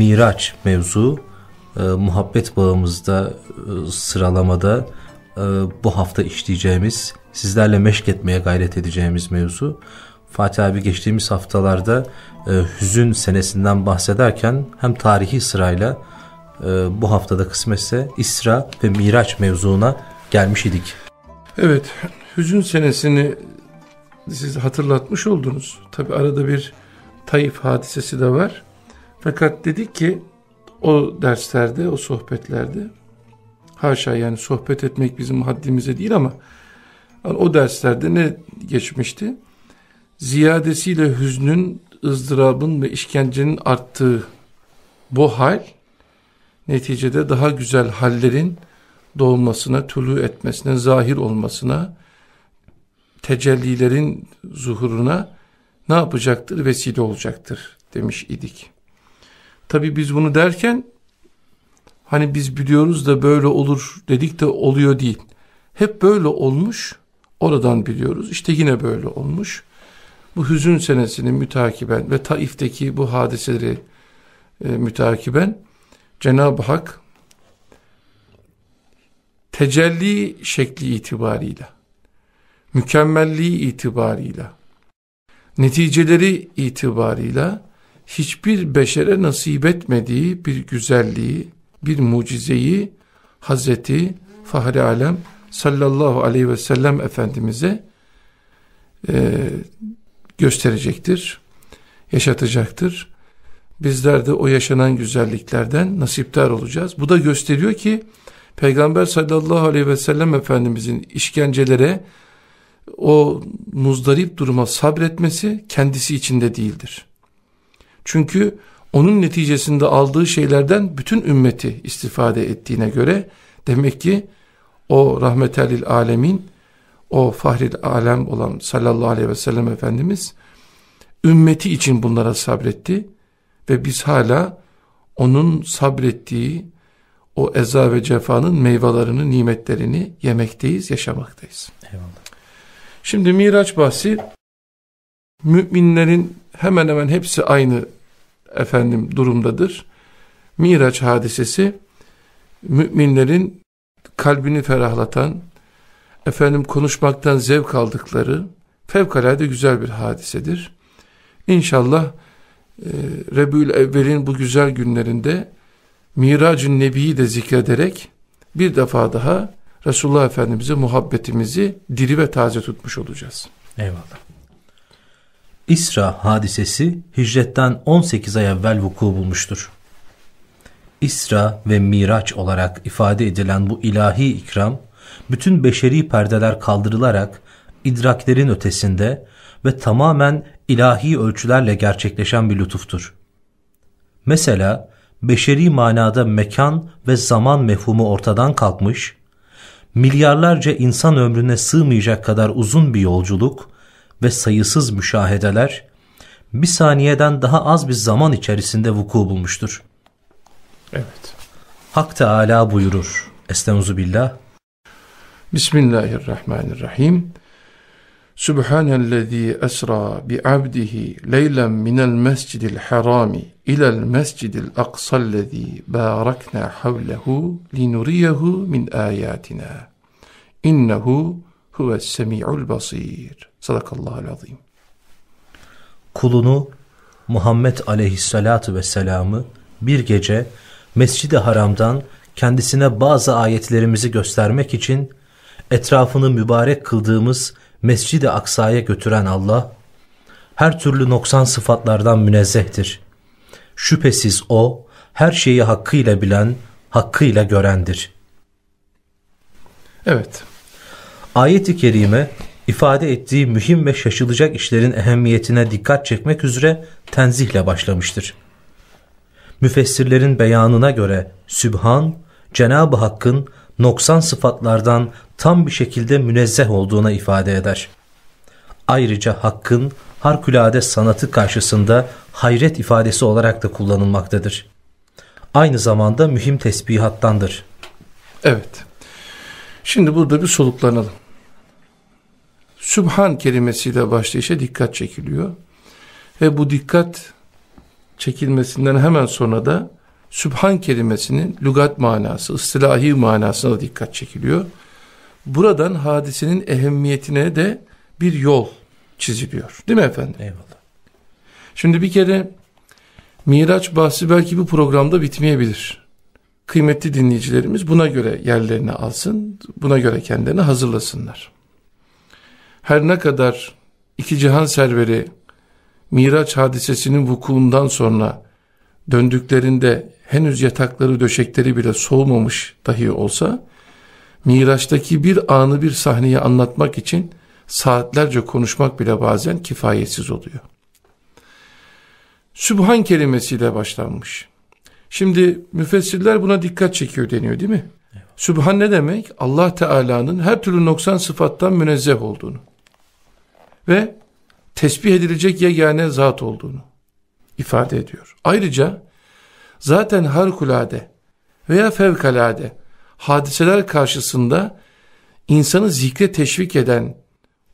Miraç mevzu e, muhabbet bağımızda e, sıralamada e, bu hafta işleyeceğimiz, sizlerle meşk etmeye gayret edeceğimiz mevzu. Fatih abi geçtiğimiz haftalarda e, hüzün senesinden bahsederken hem tarihi sırayla e, bu haftada kısmetse İsra ve Miraç mevzuna gelmiş idik. Evet, hüzün senesini siz hatırlatmış oldunuz. Tabi arada bir Taif hadisesi de var. Fakat dedik ki o derslerde, o sohbetlerde haşa yani sohbet etmek bizim haddimize değil ama o derslerde ne geçmişti? Ziyadesiyle hüznün, ızdırabın ve işkencenin arttığı bu hal neticede daha güzel hallerin doğmasına, tulu etmesine, zahir olmasına, tecellilerin zuhuruna ne yapacaktır? Vesile olacaktır demiş idik. Tabi biz bunu derken hani biz biliyoruz da böyle olur dedik de oluyor değil. Hep böyle olmuş oradan biliyoruz. İşte yine böyle olmuş. Bu hüzün senesini mütakiben ve Taif'teki bu hadiseleri e, mütakiben Cenab-ı Hak tecelli şekli itibarıyla, mükemmelliği itibarıyla, neticeleri itibarıyla hiçbir beşere nasip etmediği bir güzelliği, bir mucizeyi Hazreti Fahri Alem sallallahu aleyhi ve sellem Efendimiz'e e, gösterecektir, yaşatacaktır. Bizler de o yaşanan güzelliklerden nasiptar olacağız. Bu da gösteriyor ki Peygamber sallallahu aleyhi ve sellem Efendimizin işkencelere o muzdarip duruma sabretmesi kendisi içinde değildir. Çünkü onun neticesinde aldığı şeylerden bütün ümmeti istifade ettiğine göre demek ki o rahmetelil alemin o fahril alem olan sallallahu aleyhi ve sellem Efendimiz ümmeti için bunlara sabretti ve biz hala onun sabrettiği o eza ve cefanın meyvelerini, nimetlerini yemekteyiz, yaşamaktayız. Eyvallah. Şimdi Miraç bahsi müminlerin hemen hemen hepsi aynı efendim durumdadır. Miraç hadisesi müminlerin kalbini ferahlatan, efendim konuşmaktan zevk aldıkları fevkalade güzel bir hadisedir. İnşallah e, Rebül Evvel'in bu güzel günlerinde Miracın Nebi'yi de zikrederek bir defa daha Resulullah Efendimiz'e muhabbetimizi diri ve taze tutmuş olacağız. Eyvallah. İsra hadisesi hicretten 18 ay evvel vuku bulmuştur. İsra ve Miraç olarak ifade edilen bu ilahi ikram, bütün beşeri perdeler kaldırılarak idraklerin ötesinde ve tamamen ilahi ölçülerle gerçekleşen bir lütuftur. Mesela beşeri manada mekan ve zaman mefhumu ortadan kalkmış, milyarlarca insan ömrüne sığmayacak kadar uzun bir yolculuk ve sayısız müşahedeler bir saniyeden daha az bir zaman içerisinde vuku bulmuştur. Evet. Hak Teala buyurur. Estaizu billah. Bismillahirrahmanirrahim. Subhanellezî esra bi abdihi leylen minel mescidil harami ilel mescidil aksallezî bârakna havlehu linuriyehu min âyâtina. İnnehu huves semi'ul basir. Sadakallahul azim. Kulunu Muhammed aleyhissalatu vesselam'ı bir gece Mescid-i Haram'dan kendisine bazı ayetlerimizi göstermek için etrafını mübarek kıldığımız Mescid-i Aksa'ya götüren Allah, her türlü noksan sıfatlardan münezzehtir. Şüphesiz O, her şeyi hakkıyla bilen, hakkıyla görendir. Evet. Ayet-i Kerime, ifade ettiği mühim ve şaşılacak işlerin ehemmiyetine dikkat çekmek üzere tenzihle başlamıştır. Müfessirlerin beyanına göre Sübhan, Cenab-ı Hakk'ın noksan sıfatlardan tam bir şekilde münezzeh olduğuna ifade eder. Ayrıca Hakk'ın harikulade sanatı karşısında hayret ifadesi olarak da kullanılmaktadır. Aynı zamanda mühim tesbihattandır. Evet. Şimdi burada bir soluklanalım. Sübhan kelimesiyle başlayışa dikkat çekiliyor. Ve bu dikkat çekilmesinden hemen sonra da Sübhan kelimesinin lügat manası, ıstılahi manasına da dikkat çekiliyor. Buradan hadisenin ehemmiyetine de bir yol çiziliyor. Değil mi efendim? Eyvallah. Şimdi bir kere Miraç bahsi belki bu programda bitmeyebilir. Kıymetli dinleyicilerimiz buna göre yerlerini alsın, buna göre kendilerini hazırlasınlar. Her ne kadar iki cihan serveri Miraç hadisesinin vukuundan sonra döndüklerinde henüz yatakları döşekleri bile soğumamış dahi olsa Miraç'taki bir anı bir sahneyi anlatmak için saatlerce konuşmak bile bazen kifayetsiz oluyor. Sübhan kelimesiyle başlanmış. Şimdi müfessirler buna dikkat çekiyor deniyor değil mi? Sübhan ne demek? Allah Teala'nın her türlü noksan sıfattan münezzeh olduğunu ve tesbih edilecek yegane zat olduğunu ifade ediyor. Ayrıca zaten harikulade veya fevkalade hadiseler karşısında insanı zikre teşvik eden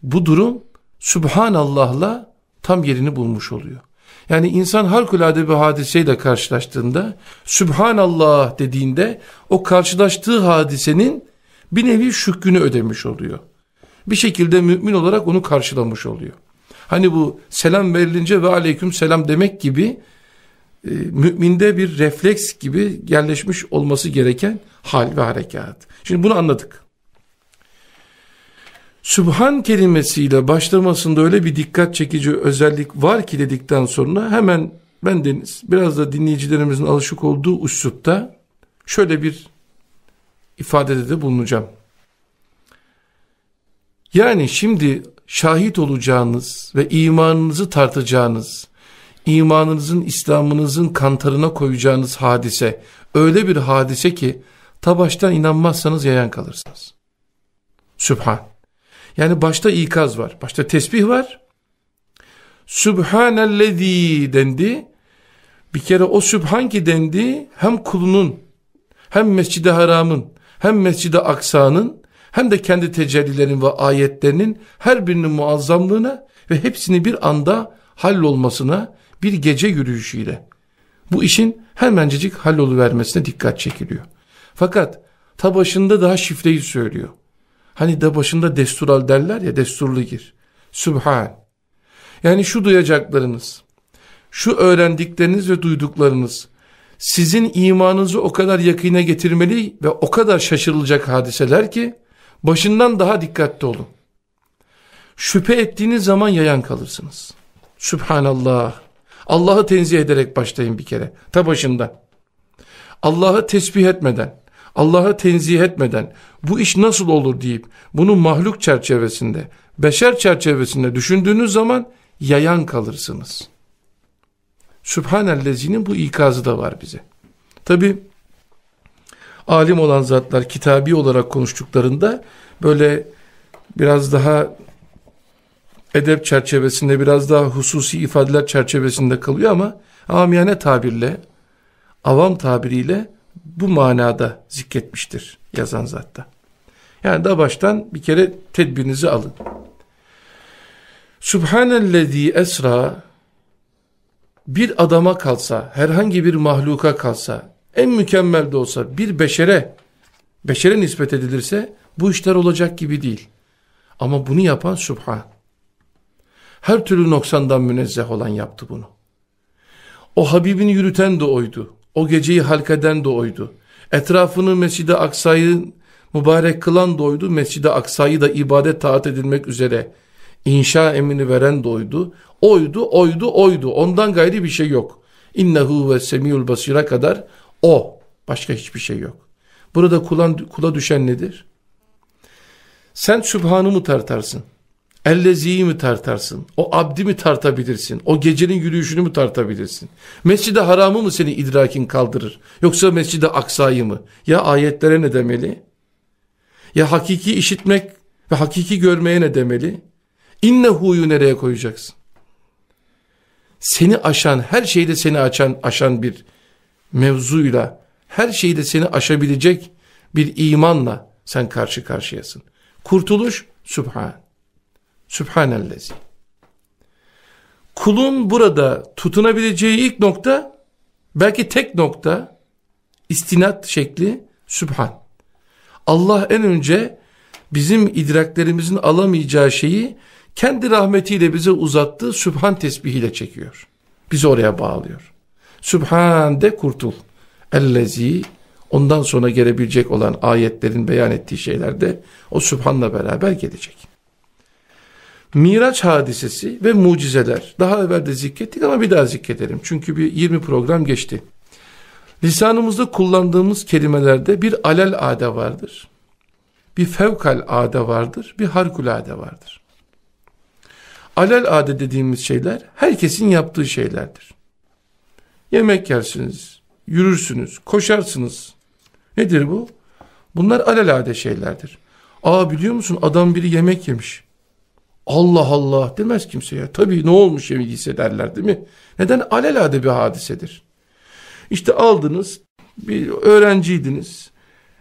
bu durum Subhanallah'la tam yerini bulmuş oluyor. Yani insan harikulade bir hadiseyle karşılaştığında Subhanallah dediğinde o karşılaştığı hadisenin bir nevi şükrünü ödemiş oluyor. Bir şekilde mümin olarak onu karşılamış oluyor. Hani bu selam verilince ve aleyküm selam demek gibi e, müminde bir refleks gibi yerleşmiş olması gereken hal ve harekat. Şimdi bunu anladık. Sübhan kelimesiyle başlamasında öyle bir dikkat çekici özellik var ki dedikten sonra hemen ben Deniz biraz da dinleyicilerimizin alışık olduğu üslupta şöyle bir ifadede de bulunacağım. Yani şimdi şahit olacağınız ve imanınızı tartacağınız, imanınızın, İslam'ınızın kantarına koyacağınız hadise öyle bir hadise ki ta baştan inanmazsanız yayan kalırsınız. Sübhan. Yani başta ikaz var. Başta tesbih var. Sübhanellezi dendi. Bir kere o sübhan ki dendi hem kulunun hem mescid haramın hem mescid aksa'nın hem de kendi tecellilerin ve ayetlerinin her birinin muazzamlığına ve hepsini bir anda hallolmasına bir gece yürüyüşüyle bu işin hemencecik halloluvermesine dikkat çekiliyor. Fakat ta başında daha şifreyi söylüyor. Hani da başında destural derler ya desturlu gir. Sübhan. Yani şu duyacaklarınız, şu öğrendikleriniz ve duyduklarınız sizin imanınızı o kadar yakine getirmeli ve o kadar şaşırılacak hadiseler ki başından daha dikkatli olun. Şüphe ettiğiniz zaman yayan kalırsınız. Sübhanallah. Allah'ı tenzih ederek başlayın bir kere. Ta başından. Allah'ı tesbih etmeden, Allah'ı tenzih etmeden bu iş nasıl olur deyip bunu mahluk çerçevesinde, beşer çerçevesinde düşündüğünüz zaman yayan kalırsınız. Sübhanellezinin bu ikazı da var bize. Tabi alim olan zatlar kitabi olarak konuştuklarında böyle biraz daha edep çerçevesinde biraz daha hususi ifadeler çerçevesinde kalıyor ama amiyane tabirle avam tabiriyle bu manada zikretmiştir yazan zatta. Yani da baştan bir kere tedbirinizi alın. Subhanellezi esra bir adama kalsa, herhangi bir mahluka kalsa, en mükemmel de olsa bir beşere, beşere nispet edilirse bu işler olacak gibi değil. Ama bunu yapan Subhan. Her türlü noksandan münezzeh olan yaptı bunu. O Habibini yürüten de oydu. O geceyi halkeden de oydu. Etrafını Mescid-i Aksa'yı mübarek kılan doydu. Mescid-i Aksa'yı da ibadet taat edilmek üzere inşa emini veren doydu. Oydu, oydu, oydu. Ondan gayri bir şey yok. İnnehu ve semiyul basira kadar o. Başka hiçbir şey yok. Burada kula, kula düşen nedir? Sen Sübhan'ı mı tartarsın? Ellezi'yi mi tartarsın? O abdi mi tartabilirsin? O gecenin yürüyüşünü mü tartabilirsin? Mescid-i haramı mı seni idrakin kaldırır? Yoksa mescid-i aksayı mı? Ya ayetlere ne demeli? Ya hakiki işitmek ve hakiki görmeye ne demeli? İnnehu'yu nereye koyacaksın? Seni aşan, her şeyde seni açan, aşan bir mevzuyla, her şeyde seni aşabilecek bir imanla sen karşı karşıyasın. Kurtuluş, Sübhan. Sübhanellezi. Kulun burada tutunabileceği ilk nokta belki tek nokta istinat şekli Sübhan. Allah en önce bizim idraklerimizin alamayacağı şeyi kendi rahmetiyle bize uzattığı Sübhan tesbihiyle çekiyor. Bizi oraya bağlıyor. Sübhan de kurtul. Ellezi ondan sonra gelebilecek olan ayetlerin beyan ettiği şeyler de o Sübhan'la beraber gelecek. Miraç hadisesi ve mucizeler. Daha evvel de zikrettik ama bir daha zikredelim. Çünkü bir 20 program geçti. Lisanımızda kullandığımız kelimelerde bir alel ade vardır. Bir fevkal ade vardır. Bir harikulade vardır. Alel ade dediğimiz şeyler herkesin yaptığı şeylerdir. Yemek yersiniz, yürürsünüz, koşarsınız. Nedir bu? Bunlar alelade şeylerdir. Aa biliyor musun adam biri yemek yemiş. Allah Allah demez kimseye. Tabii ne olmuş yemediyse derler değil mi? Neden? Alelade bir hadisedir. İşte aldınız, bir öğrenciydiniz.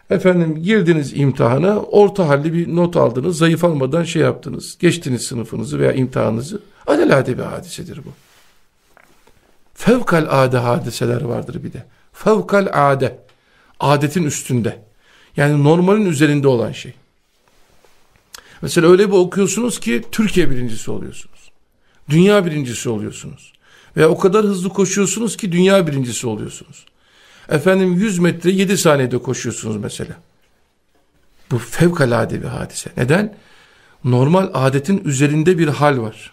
Efendim girdiniz imtihana, orta halli bir not aldınız, zayıf almadan şey yaptınız. Geçtiniz sınıfınızı veya imtihanınızı. Alelade bir hadisedir bu. Fevkal ade hadiseler vardır bir de. Fevkal ade. Adetin üstünde. Yani normalin üzerinde olan şey. Mesela öyle bir okuyorsunuz ki Türkiye birincisi oluyorsunuz. Dünya birincisi oluyorsunuz. Ve o kadar hızlı koşuyorsunuz ki dünya birincisi oluyorsunuz. Efendim 100 metre 7 saniyede koşuyorsunuz mesela. Bu fevkalade bir hadise. Neden? Normal adetin üzerinde bir hal var.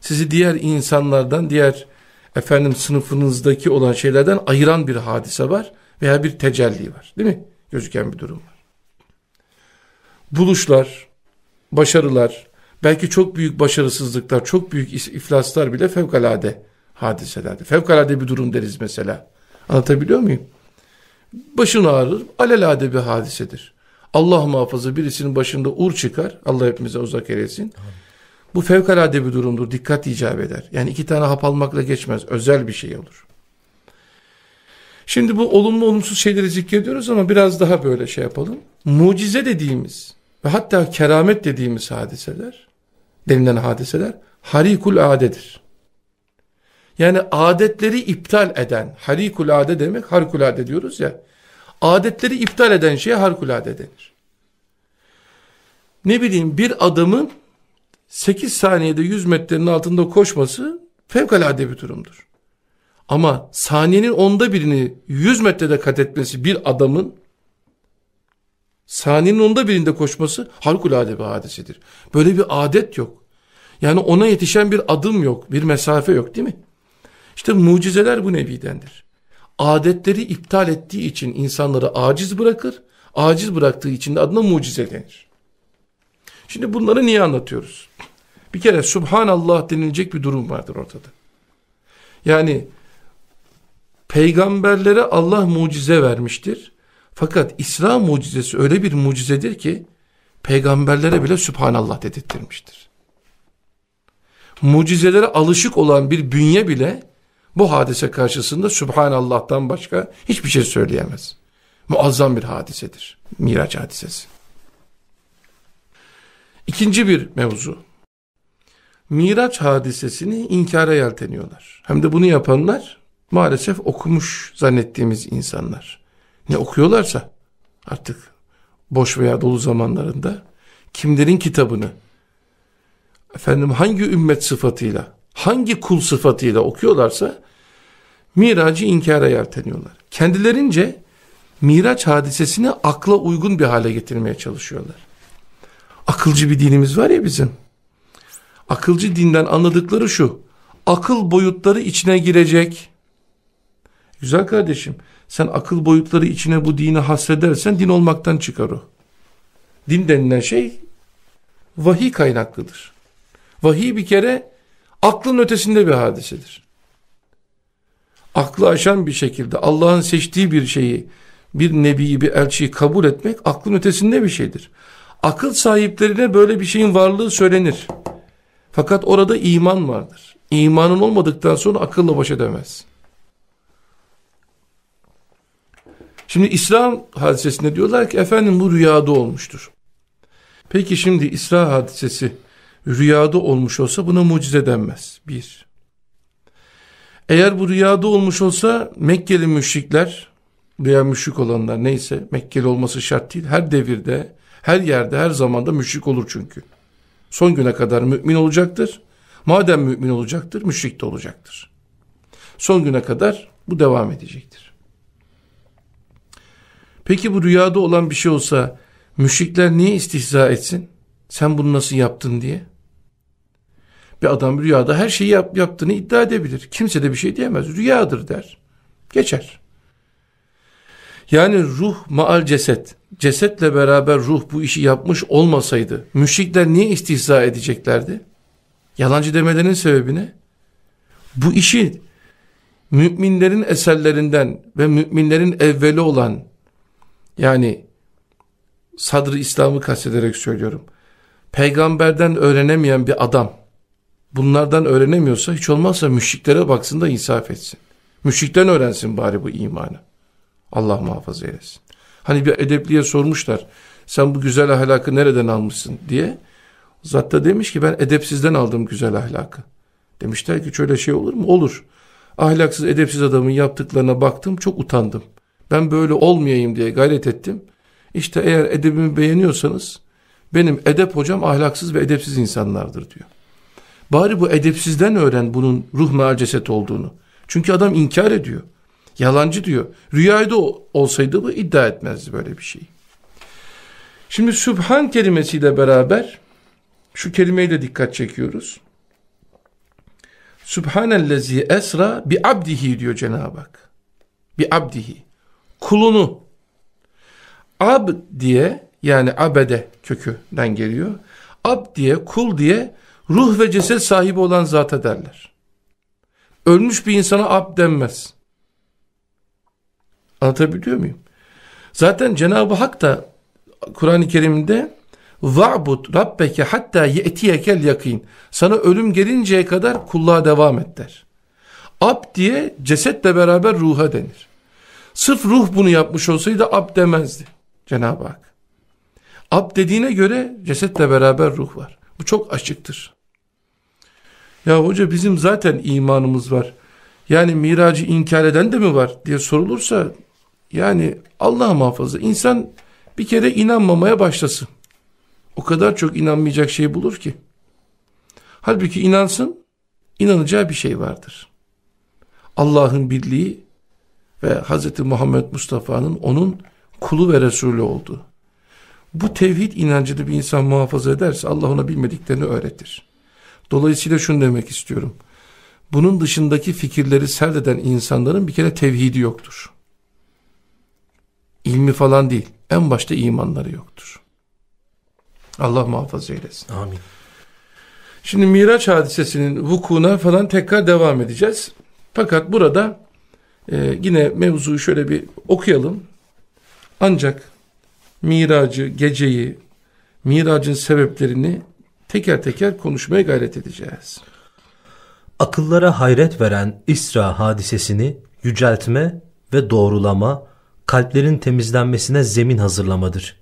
Sizi diğer insanlardan, diğer efendim sınıfınızdaki olan şeylerden ayıran bir hadise var veya bir tecelli var. Değil mi? Gözüken bir durum var. Buluşlar, başarılar, belki çok büyük başarısızlıklar, çok büyük iflaslar bile fevkalade hadiselerdir. Fevkalade bir durum deriz mesela. Anlatabiliyor muyum? Başın ağrır, alelade bir hadisedir. Allah muhafaza birisinin başında ur çıkar, Allah hepimize uzak eylesin. Bu fevkalade bir durumdur, dikkat icap eder. Yani iki tane hap almakla geçmez, özel bir şey olur. Şimdi bu olumlu olumsuz şeyleri zikrediyoruz ama biraz daha böyle şey yapalım. Mucize dediğimiz ve hatta keramet dediğimiz hadiseler, denilen hadiseler harikul adedir. Yani adetleri iptal eden, harikulade demek harikulade diyoruz ya. Adetleri iptal eden şeye harikulade denir. Ne bileyim bir adamın 8 saniyede 100 metrenin altında koşması fevkalade bir durumdur. Ama saniyenin onda birini 100 metrede kat etmesi bir adamın saniyenin onda birinde koşması harikulade bir hadisedir. Böyle bir adet yok. Yani ona yetişen bir adım yok, bir mesafe yok değil mi? İşte mucizeler bu nevidendir. Adetleri iptal ettiği için insanları aciz bırakır, aciz bıraktığı için de adına mucize denir. Şimdi bunları niye anlatıyoruz? Bir kere Subhanallah denilecek bir durum vardır ortada. Yani peygamberlere Allah mucize vermiştir. Fakat İsra mucizesi öyle bir mucizedir ki peygamberlere bile Subhanallah dedirttirmiştir. Mucizelere alışık olan bir bünye bile bu hadise karşısında Subhanallah'tan başka hiçbir şey söyleyemez. Muazzam bir hadisedir. Miraç hadisesi. İkinci bir mevzu. Miraç hadisesini inkara yelteniyorlar. Hem de bunu yapanlar maalesef okumuş zannettiğimiz insanlar. Ne okuyorlarsa artık boş veya dolu zamanlarında kimlerin kitabını efendim hangi ümmet sıfatıyla hangi kul sıfatıyla okuyorlarsa miracı inkara yelteniyorlar. Kendilerince miraç hadisesini akla uygun bir hale getirmeye çalışıyorlar. Akılcı bir dinimiz var ya bizim. Akılcı dinden anladıkları şu. Akıl boyutları içine girecek. Güzel kardeşim. Sen akıl boyutları içine bu dini hasredersen din olmaktan çıkar o. Din denilen şey vahiy kaynaklıdır. Vahiy bir kere aklın ötesinde bir hadisedir. Aklı aşan bir şekilde Allah'ın seçtiği bir şeyi, bir nebiyi, bir elçiyi kabul etmek aklın ötesinde bir şeydir. Akıl sahiplerine böyle bir şeyin varlığı söylenir. Fakat orada iman vardır. İmanın olmadıktan sonra akılla baş edemez. Şimdi İslam hadisesinde diyorlar ki efendim bu rüyada olmuştur. Peki şimdi İsra hadisesi rüyada olmuş olsa buna mucize denmez. Bir. Eğer bu rüyada olmuş olsa Mekkeli müşrikler veya müşrik olanlar neyse Mekkeli olması şart değil. Her devirde, her yerde, her zamanda müşrik olur çünkü. Son güne kadar mümin olacaktır. Madem mümin olacaktır, müşrik de olacaktır. Son güne kadar bu devam edecektir. Peki bu rüyada olan bir şey olsa müşrikler niye istihza etsin? Sen bunu nasıl yaptın diye. Bir adam rüyada her şeyi yap, yaptığını iddia edebilir. Kimse de bir şey diyemez. Rüyadır der. Geçer. Yani ruh maal ceset. Cesetle beraber ruh bu işi yapmış olmasaydı müşrikler niye istihza edeceklerdi? Yalancı demelerinin sebebi ne? Bu işi müminlerin eserlerinden ve müminlerin evveli olan yani sadrı İslam'ı kastederek söylüyorum. Peygamberden öğrenemeyen bir adam bunlardan öğrenemiyorsa hiç olmazsa müşriklere baksın da insaf etsin. Müşrikten öğrensin bari bu imanı. Allah muhafaza eylesin. Hani bir edepliye sormuşlar. Sen bu güzel ahlakı nereden almışsın diye. Zatta demiş ki ben edepsizden aldım güzel ahlakı. Demişler ki şöyle şey olur mu? Olur. Ahlaksız edepsiz adamın yaptıklarına baktım çok utandım. Ben böyle olmayayım diye gayret ettim. İşte eğer edebimi beğeniyorsanız benim edep hocam ahlaksız ve edepsiz insanlardır diyor. Bari bu edepsizden öğren bunun ruh meal ceset olduğunu. Çünkü adam inkar ediyor. Yalancı diyor. Rüyayda olsaydı bu iddia etmezdi böyle bir şey. Şimdi Sübhan kelimesiyle beraber şu kelimeyi de dikkat çekiyoruz. Sübhanellezi esra bi abdihi diyor Cenab-ı Hak. Bi abdihi. Kulunu. Ab diye yani abede kökünden geliyor. Ab diye kul diye ruh ve ceset sahibi olan zata derler. Ölmüş bir insana ab denmez. Anlatabiliyor muyum? Zaten Cenab-ı Hak da Kur'an-ı Kerim'de va'bud rabbeke hatta ye'tiyekel yakin. Sana ölüm gelinceye kadar kulluğa devam et der. Ab diye cesetle beraber ruha denir. Sırf ruh bunu yapmış olsaydı ab demezdi Cenab-ı Hak. Ab dediğine göre cesetle beraber ruh var. Bu çok açıktır. Ya hoca bizim zaten imanımız var. Yani miracı inkar eden de mi var diye sorulursa yani Allah muhafaza insan bir kere inanmamaya başlasın. O kadar çok inanmayacak şey bulur ki. Halbuki inansın, inanacağı bir şey vardır. Allah'ın birliği ve Hz. Muhammed Mustafa'nın onun kulu ve Resulü olduğu. Bu tevhid inancını bir insan muhafaza ederse Allah ona bilmediklerini öğretir. Dolayısıyla şunu demek istiyorum. Bunun dışındaki fikirleri serdeden insanların bir kere tevhidi yoktur. İlmi falan değil. En başta imanları yoktur. Allah muhafaza eylesin. Amin. Şimdi Miraç hadisesinin vukuuna falan tekrar devam edeceğiz. Fakat burada e, yine mevzuyu şöyle bir okuyalım. Ancak miracı, geceyi, miracın sebeplerini teker teker konuşmaya gayret edeceğiz. Akıllara hayret veren İsra hadisesini yüceltme ve doğrulama, kalplerin temizlenmesine zemin hazırlamadır.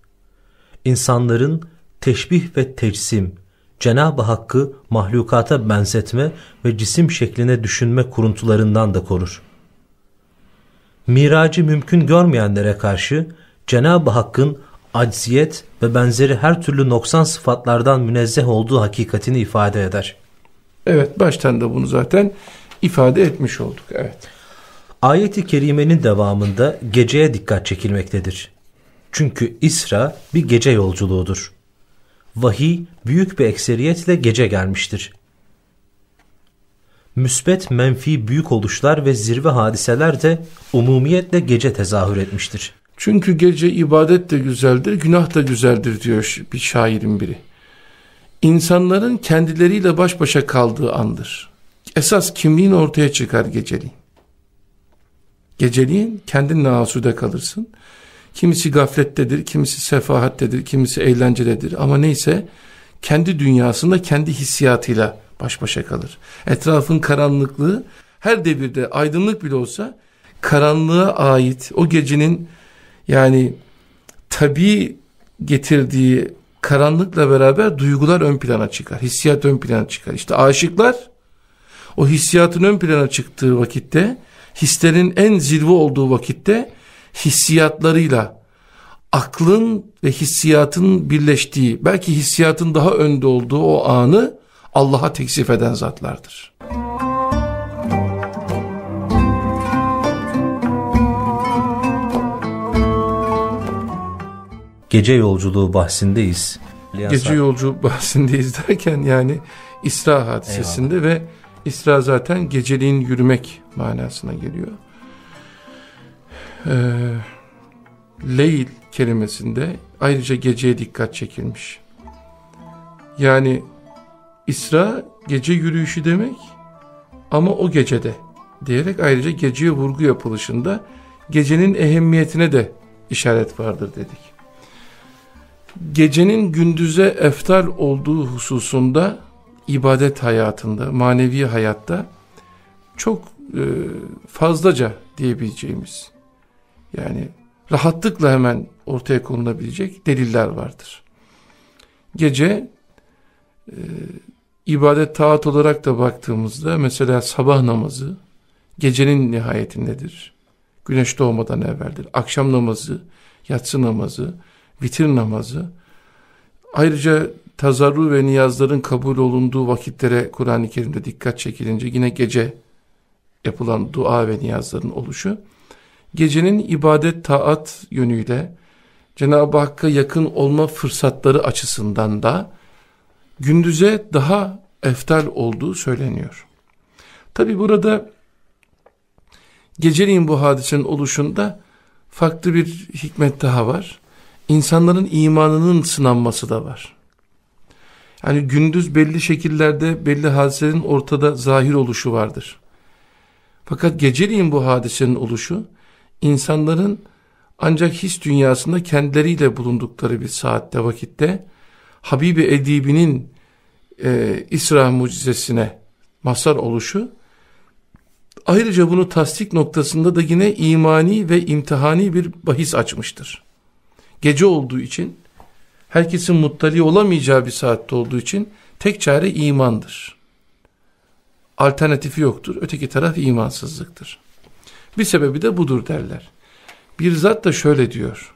İnsanların teşbih ve tecsim, Cenab-ı Hakk'ı mahlukata benzetme ve cisim şekline düşünme kuruntularından da korur. Miracı mümkün görmeyenlere karşı Cenab-ı Hakk'ın acziyet ve benzeri her türlü noksan sıfatlardan münezzeh olduğu hakikatini ifade eder. Evet baştan da bunu zaten ifade etmiş olduk. Evet. Ayet-i kerimenin devamında geceye dikkat çekilmektedir. Çünkü İsra bir gece yolculuğudur. Vahiy büyük bir ekseriyetle gece gelmiştir. Müsbet menfi büyük oluşlar ve zirve hadiseler de umumiyetle gece tezahür etmiştir. Çünkü gece ibadet de güzeldir, günah da güzeldir diyor bir şairin biri. İnsanların kendileriyle baş başa kaldığı andır. Esas kimliğin ortaya çıkar geceliğin. Geceliğin kendinle asude kalırsın. Kimisi gaflettedir, kimisi sefahattedir, kimisi eğlencededir ama neyse kendi dünyasında kendi hissiyatıyla baş başa kalır. Etrafın karanlıklığı her devirde aydınlık bile olsa karanlığa ait o gecenin yani tabi getirdiği karanlıkla beraber duygular ön plana çıkar. Hissiyat ön plana çıkar. İşte aşıklar o hissiyatın ön plana çıktığı vakitte, hislerin en zirve olduğu vakitte hissiyatlarıyla aklın ve hissiyatın birleştiği, belki hissiyatın daha önde olduğu o anı Allah'a teksif eden zatlardır. Gece yolculuğu bahsindeyiz. Gece yolculuğu bahsindeyiz derken yani İsra hadisesinde Eyvallah. ve İsra zaten geceliğin yürümek manasına geliyor. Ee, Leyl kelimesinde ayrıca geceye dikkat çekilmiş. Yani İsra gece yürüyüşü demek ama o gecede diyerek ayrıca geceye vurgu yapılışında gecenin ehemmiyetine de işaret vardır dedik. Gecenin gündüze eftal olduğu hususunda ibadet hayatında, manevi hayatta çok e, fazlaca diyebileceğimiz yani rahatlıkla hemen ortaya konulabilecek deliller vardır. Gece e, ibadet taat olarak da baktığımızda mesela sabah namazı gecenin nihayetindedir. Güneş doğmadan evveldir. Akşam namazı, yatsı namazı, vitir namazı. Ayrıca tazarru ve niyazların kabul olunduğu vakitlere Kur'an-ı Kerim'de dikkat çekilince yine gece yapılan dua ve niyazların oluşu gecenin ibadet taat yönüyle Cenab-ı Hakk'a yakın olma fırsatları açısından da gündüze daha eftal olduğu söyleniyor. Tabi burada geceliğin bu hadisenin oluşunda farklı bir hikmet daha var. İnsanların imanının sınanması da var. Yani gündüz belli şekillerde belli hadiselerin ortada zahir oluşu vardır. Fakat geceliğin bu hadisenin oluşu insanların ancak his dünyasında kendileriyle bulundukları bir saatte vakitte Habibi Edibi'nin e, İsra mucizesine mazhar oluşu ayrıca bunu tasdik noktasında da yine imani ve imtihani bir bahis açmıştır. Gece olduğu için herkesin muttali olamayacağı bir saatte olduğu için tek çare imandır. Alternatifi yoktur. Öteki taraf imansızlıktır. Bir sebebi de budur derler. Bir zat da şöyle diyor.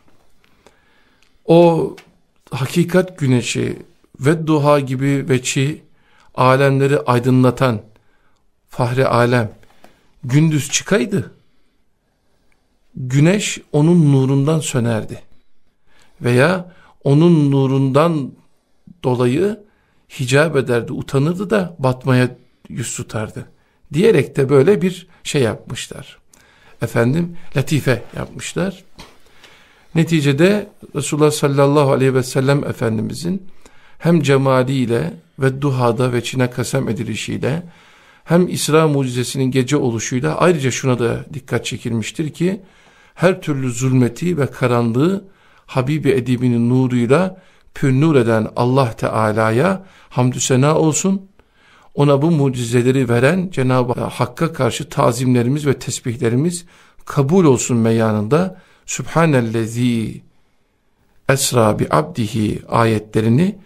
O hakikat güneşi ve duha gibi veçi alemleri aydınlatan fahri alem gündüz çıkaydı güneş onun nurundan sönerdi veya onun nurundan dolayı hicap ederdi utanırdı da batmaya yüz tutardı diyerek de böyle bir şey yapmışlar efendim latife yapmışlar. Neticede Resulullah sallallahu aleyhi ve sellem Efendimizin hem cemaliyle ve duhada ve çine kasem edilişiyle hem İsra mucizesinin gece oluşuyla ayrıca şuna da dikkat çekilmiştir ki her türlü zulmeti ve karanlığı Habibi Edibi'nin nuruyla pür eden Allah Teala'ya hamdü sena olsun. Ona bu mucizeleri veren Cenab-ı Hakk'a karşı tazimlerimiz ve tesbihlerimiz kabul olsun meyanında Sübhanellezi esra bi abdihi ayetlerini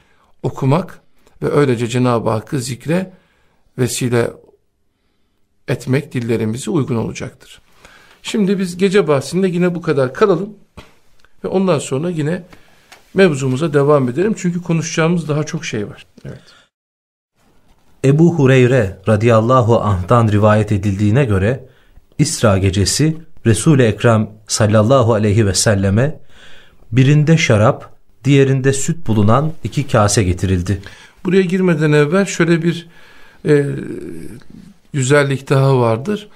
okumak ve öylece Cenab-ı Hakk'ı zikre vesile etmek dillerimizi uygun olacaktır. Şimdi biz gece bahsinde yine bu kadar kalalım ve ondan sonra yine mevzumuza devam edelim. Çünkü konuşacağımız daha çok şey var. Evet. Ebu Hureyre radıyallahu anh'tan rivayet edildiğine göre İsra gecesi Resul-i Ekrem sallallahu aleyhi ve selleme birinde şarap, diğerinde süt bulunan iki kase getirildi. Buraya girmeden evvel şöyle bir e, güzellik daha vardır.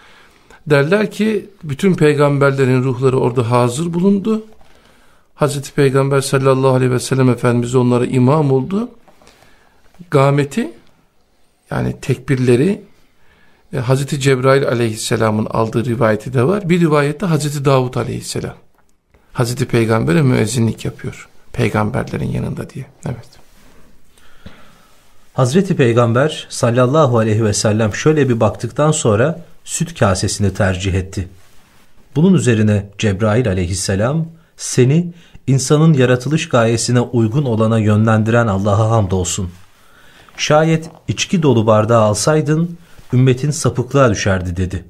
Derler ki bütün peygamberlerin ruhları orada hazır bulundu. Hazreti Peygamber sallallahu aleyhi ve sellem Efendimiz onlara imam oldu. Gameti yani tekbirleri e, Hazreti Cebrail aleyhisselamın aldığı rivayeti de var. Bir rivayette Hazreti Davut aleyhisselam. Hazreti Peygamber'e müezzinlik yapıyor. Peygamberlerin yanında diye. Evet. Hazreti Peygamber sallallahu aleyhi ve sellem şöyle bir baktıktan sonra süt kasesini tercih etti. Bunun üzerine Cebrail aleyhisselam seni insanın yaratılış gayesine uygun olana yönlendiren Allah'a hamdolsun. Şayet içki dolu bardağı alsaydın ümmetin sapıklığa düşerdi dedi.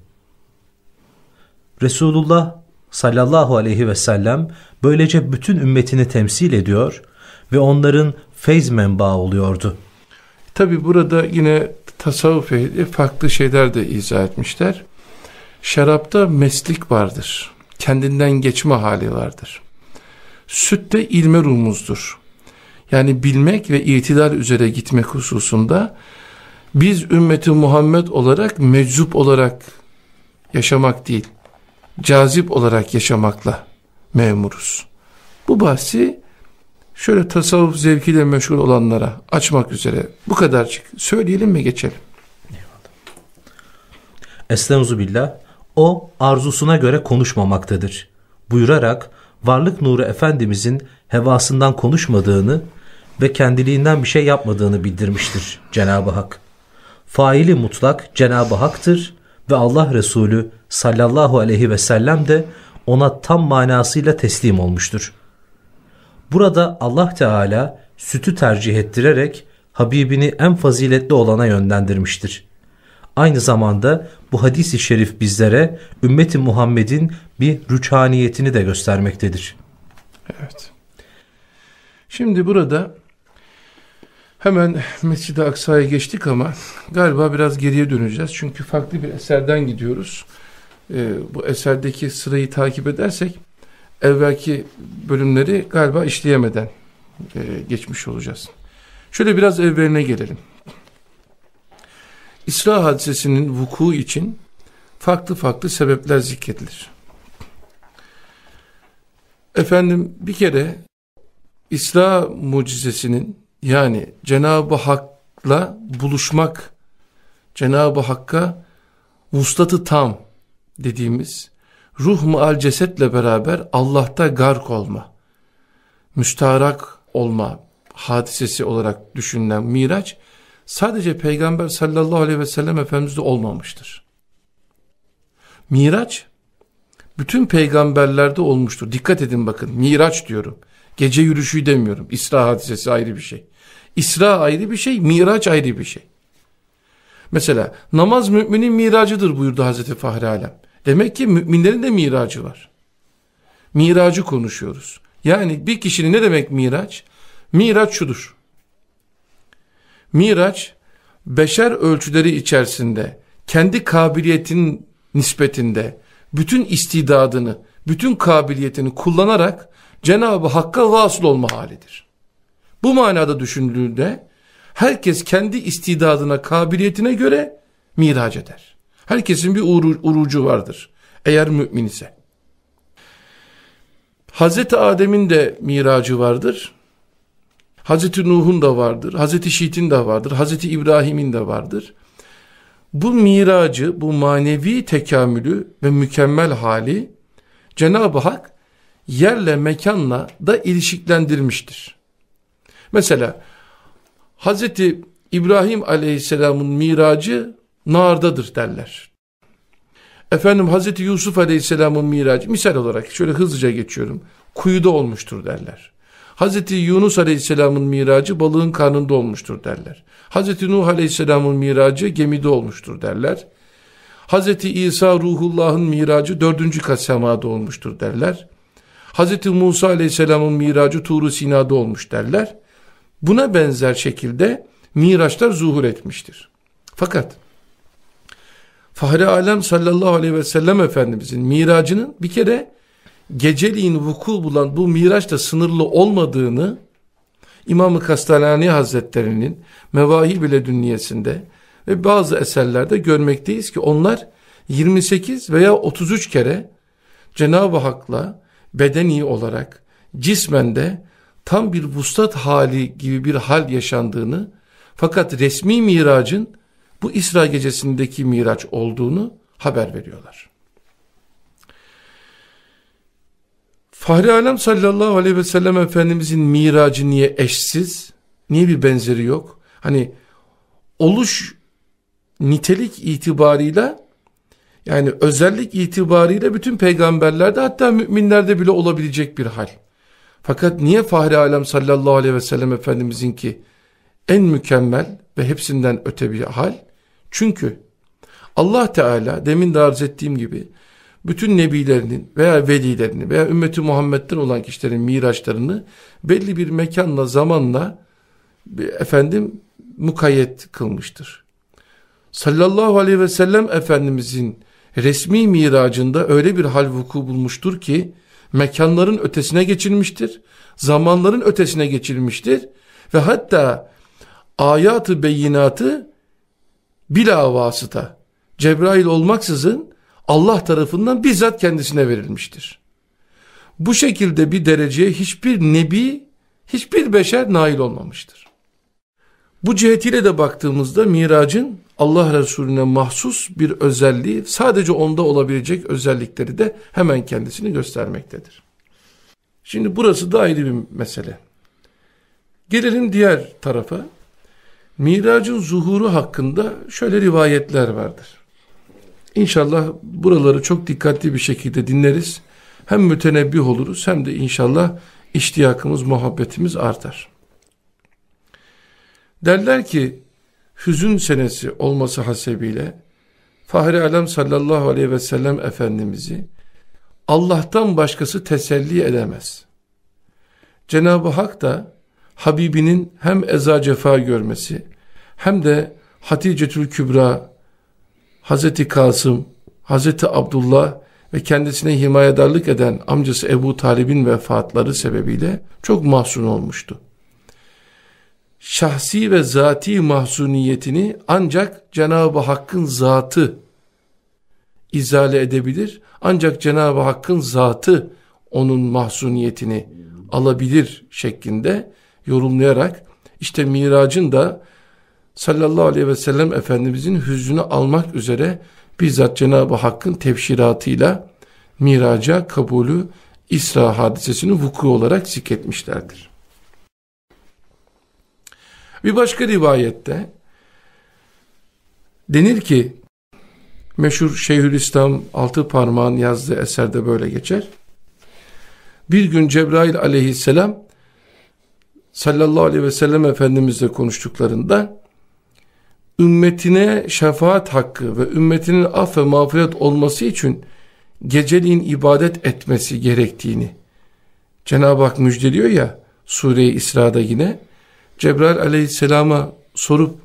Resulullah sallallahu aleyhi ve sellem böylece bütün ümmetini temsil ediyor ve onların feyz menbaı oluyordu. Tabi burada yine tasavvuf ehli farklı şeyler de izah etmişler. Şarapta meslik vardır. Kendinden geçme hali vardır. Sütte ilme rumuzdur. Yani bilmek ve itidar üzere gitmek hususunda biz ümmeti Muhammed olarak meczup olarak yaşamak değil, cazip olarak yaşamakla memuruz. Bu bahsi şöyle tasavvuf zevkiyle meşgul olanlara açmak üzere bu kadarcık söyleyelim mi geçelim. Estaizu billah o arzusuna göre konuşmamaktadır. Buyurarak varlık nuru Efendimizin hevasından konuşmadığını ve kendiliğinden bir şey yapmadığını bildirmiştir Cenab-ı Hak. Faili mutlak Cenab-ı Hak'tır ve Allah Resulü sallallahu aleyhi ve sellem de ona tam manasıyla teslim olmuştur. Burada Allah Teala sütü tercih ettirerek Habibini en faziletli olana yönlendirmiştir. Aynı zamanda bu hadis-i şerif bizlere ümmeti Muhammed'in bir rüçhaniyetini de göstermektedir. Evet. Şimdi burada hemen Mescid-i Aksa'ya geçtik ama galiba biraz geriye döneceğiz. Çünkü farklı bir eserden gidiyoruz. Ee, bu eserdeki sırayı takip edersek evvelki bölümleri galiba işleyemeden e, geçmiş olacağız. Şöyle biraz evveline gelelim. İsra hadisesinin vuku için farklı farklı sebepler zikredilir. Efendim bir kere İsra mucizesinin yani Cenab-ı Hak'la buluşmak, Cenab-ı Hakk'a vuslatı tam dediğimiz ruh mual cesetle beraber Allah'ta gark olma, müstarak olma hadisesi olarak düşünülen Miraç sadece Peygamber sallallahu aleyhi ve sellem Efendimiz'de olmamıştır. Miraç bütün peygamberlerde olmuştur. Dikkat edin bakın Miraç diyorum. Gece yürüyüşü demiyorum. İsra hadisesi ayrı bir şey. İsra ayrı bir şey, Miraç ayrı bir şey. Mesela namaz müminin miracıdır buyurdu Hazreti Fahri Alem. Demek ki müminlerin de miracı var. Miracı konuşuyoruz. Yani bir kişinin ne demek miraç? Miraç şudur. Miraç beşer ölçüleri içerisinde kendi kabiliyetinin nispetinde bütün istidadını, bütün kabiliyetini kullanarak Cenab-ı Hakk'a vasıl olma halidir. Bu manada düşündüğünde herkes kendi istidadına, kabiliyetine göre miraç eder. Herkesin bir uru, urucu vardır. Eğer mümin ise. Hazreti Adem'in de miracı vardır. Hazreti Nuh'un da vardır. Hazreti Şit'in de vardır. Hazreti İbrahim'in de vardır. Bu miracı, bu manevi tekamülü ve mükemmel hali Cenab-ı Hak yerle mekanla da ilişkilendirmiştir. Mesela Hazreti İbrahim Aleyhisselam'ın miracı nardadır derler. Efendim Hazreti Yusuf Aleyhisselam'ın miracı misal olarak şöyle hızlıca geçiyorum. Kuyuda olmuştur derler. Hazreti Yunus Aleyhisselam'ın miracı balığın karnında olmuştur derler. Hazreti Nuh Aleyhisselam'ın miracı gemide olmuştur derler. Hazreti İsa Ruhullah'ın miracı dördüncü kat semada olmuştur derler. Hazreti Musa Aleyhisselam'ın miracı Tuğru Sina'da olmuş derler. Buna benzer şekilde miraçlar zuhur etmiştir. Fakat Fahri Alem sallallahu aleyhi ve sellem Efendimizin miracının bir kere geceliğin vuku bulan bu miraçta sınırlı olmadığını İmam-ı Kastalani Hazretleri'nin Mevahi bile dünyasında ve bazı eserlerde görmekteyiz ki onlar 28 veya 33 kere Cenab-ı Hak'la bedeni olarak cismende tam bir vuslat hali gibi bir hal yaşandığını fakat resmi miracın bu İsra gecesindeki miraç olduğunu haber veriyorlar. Fahri Alem sallallahu aleyhi ve sellem Efendimizin miracı niye eşsiz? Niye bir benzeri yok? Hani oluş nitelik itibarıyla yani özellik itibariyle bütün peygamberlerde hatta müminlerde bile olabilecek bir hal. Fakat niye Fahri Alem sallallahu aleyhi ve sellem Efendimizin ki en mükemmel ve hepsinden öte bir hal? Çünkü Allah Teala demin de arz ettiğim gibi bütün nebilerinin veya velilerinin veya ümmeti Muhammed'den olan kişilerin miraçlarını belli bir mekanla zamanla efendim mukayyet kılmıştır. Sallallahu aleyhi ve sellem Efendimizin resmi miracında öyle bir hal vuku bulmuştur ki mekanların ötesine geçilmiştir, zamanların ötesine geçilmiştir ve hatta ayatı beyinatı bila vasıta Cebrail olmaksızın Allah tarafından bizzat kendisine verilmiştir. Bu şekilde bir dereceye hiçbir nebi, hiçbir beşer nail olmamıştır. Bu cihetiyle de baktığımızda miracın Allah Resulüne mahsus bir özelliği sadece onda olabilecek özellikleri de hemen kendisini göstermektedir. Şimdi burası da ayrı bir mesele. Gelelim diğer tarafa. Miracın zuhuru hakkında şöyle rivayetler vardır. İnşallah buraları çok dikkatli bir şekilde dinleriz. Hem mütenebbih oluruz hem de inşallah iştiyakımız, muhabbetimiz artar. Derler ki hüzün senesi olması hasebiyle Fahri Alem sallallahu aleyhi ve sellem Efendimiz'i Allah'tan başkası teselli edemez. Cenab-ı Hak da Habibinin hem eza cefa görmesi hem de Haticetül Kübra, Hazreti Kasım, Hazreti Abdullah ve kendisine himayedarlık eden amcası Ebu Talib'in vefatları sebebiyle çok mahzun olmuştu. Şahsi ve zati mahzuniyetini ancak Cenab-ı Hakk'ın zatı izale edebilir. Ancak Cenab-ı Hakk'ın zatı onun mahzuniyetini alabilir şeklinde yorumlayarak işte miracın da sallallahu aleyhi ve sellem Efendimizin hüznünü almak üzere bizzat Cenab-ı Hakk'ın tevşiratıyla miraca kabulü İsra hadisesini vuku olarak zikretmişlerdir. Bir başka rivayette denir ki meşhur Şeyhülislam altı parmağın yazdığı eserde böyle geçer. Bir gün Cebrail aleyhisselam sallallahu aleyhi ve sellem efendimizle konuştuklarında ümmetine şefaat hakkı ve ümmetinin af ve mağfiret olması için geceliğin ibadet etmesi gerektiğini Cenab-ı Hak müjdeliyor ya Sure-i İsra'da yine Cebrail aleyhisselama sorup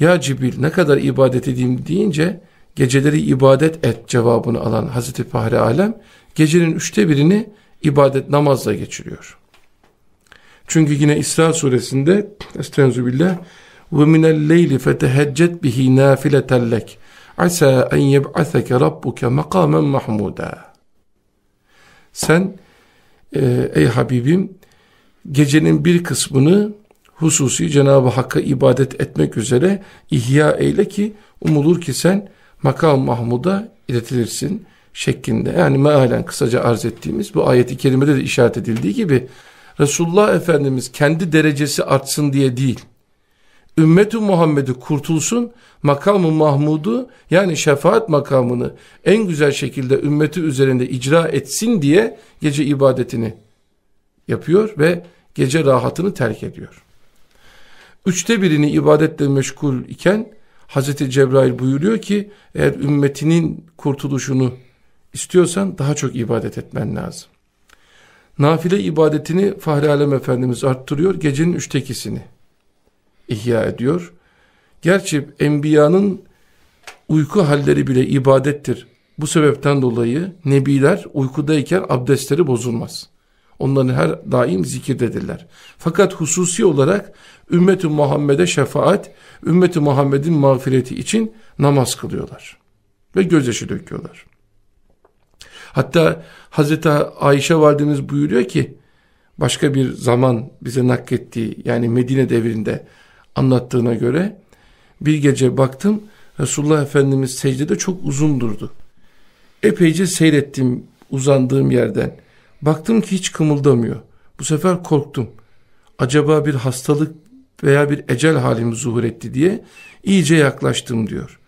ya Cibril ne kadar ibadet edeyim deyince geceleri ibadet et cevabını alan Hazreti Fahri Alem gecenin üçte birini ibadet namazla geçiriyor. Çünkü yine İsra suresinde Estağfirullah ve minel leyli feteheccet bihi nafileten lek asa en yeb'aseke rabbuke makamen mahmuda. Sen e, ey Habibim gecenin bir kısmını hususi Cenab-ı Hakk'a ibadet etmek üzere ihya eyle ki umulur ki sen makam Mahmud'a iletilirsin şeklinde. Yani mealen kısaca arz ettiğimiz bu ayeti kerimede de işaret edildiği gibi Resulullah Efendimiz kendi derecesi artsın diye değil, ümmeti Muhammed'i kurtulsun, makamı Mahmud'u yani şefaat makamını en güzel şekilde ümmeti üzerinde icra etsin diye gece ibadetini yapıyor ve gece rahatını terk ediyor. Üçte birini ibadetle meşgul iken Hazreti Cebrail buyuruyor ki eğer ümmetinin kurtuluşunu istiyorsan daha çok ibadet etmen lazım. Nafile ibadetini Fahri Alem Efendimiz arttırıyor. Gecenin üçtekisini ihya ediyor. Gerçi enbiyanın uyku halleri bile ibadettir. Bu sebepten dolayı nebiler uykudayken abdestleri bozulmaz. Onların her daim zikirdedirler. Fakat hususi olarak ümmeti Muhammed'e şefaat, ümmeti Muhammed'in mağfireti için namaz kılıyorlar. Ve gözyaşı döküyorlar. Hatta Hazreti Ayşe validemiz buyuruyor ki başka bir zaman bize naklettiği yani Medine devrinde anlattığına göre bir gece baktım Resulullah Efendimiz secdede çok uzun durdu. Epeyce seyrettim uzandığım yerden. Baktım ki hiç kımıldamıyor. Bu sefer korktum. Acaba bir hastalık veya bir ecel halim zuhur etti diye iyice yaklaştım diyor.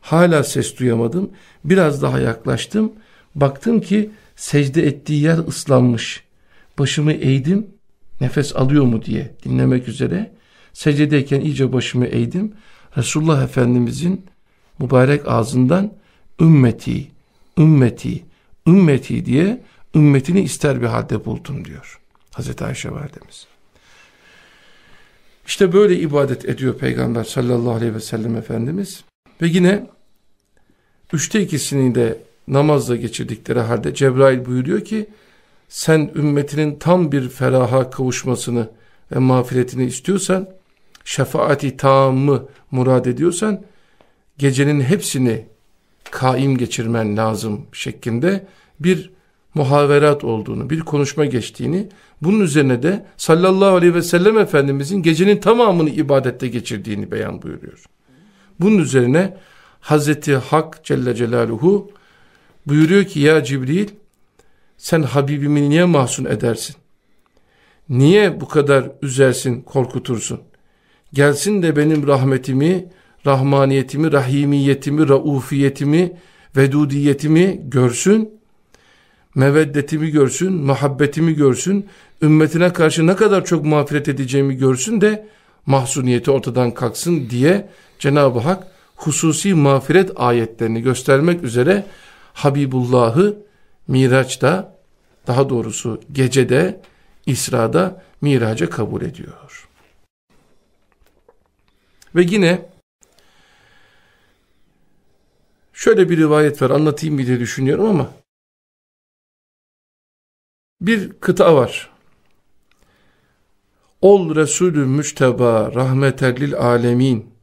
Hala ses duyamadım. Biraz daha yaklaştım. Baktım ki secde ettiği yer ıslanmış. Başımı eğdim, nefes alıyor mu diye dinlemek üzere. Secdedeyken iyice başımı eğdim. Resulullah Efendimizin mübarek ağzından ümmeti, ümmeti, ümmeti diye ümmetini ister bir halde buldum diyor. Hazreti Ayşe validemiz. İşte böyle ibadet ediyor Peygamber sallallahu aleyhi ve sellem Efendimiz. Ve yine üçte ikisini de namazla geçirdikleri halde Cebrail buyuruyor ki sen ümmetinin tam bir feraha kavuşmasını ve mağfiretini istiyorsan şefaati tamı murad ediyorsan gecenin hepsini kaim geçirmen lazım şeklinde bir muhaverat olduğunu, bir konuşma geçtiğini, bunun üzerine de sallallahu aleyhi ve sellem Efendimizin gecenin tamamını ibadette geçirdiğini beyan buyuruyor. Bunun üzerine Hazreti Hak Celle Celaluhu buyuruyor ki ya Cibril sen Habibimi niye mahzun edersin? Niye bu kadar üzersin, korkutursun? Gelsin de benim rahmetimi, rahmaniyetimi, rahimiyetimi, raufiyetimi, vedudiyetimi görsün meveddetimi görsün, muhabbetimi görsün, ümmetine karşı ne kadar çok mağfiret edeceğimi görsün de mahzuniyeti ortadan kalksın diye Cenab-ı Hak hususi mağfiret ayetlerini göstermek üzere Habibullah'ı Miraç'ta daha doğrusu gecede İsra'da miraca kabul ediyor. Ve yine şöyle bir rivayet var anlatayım diye düşünüyorum ama bir kıta var. Ol Resulü Müçteba rahmetellil alemin.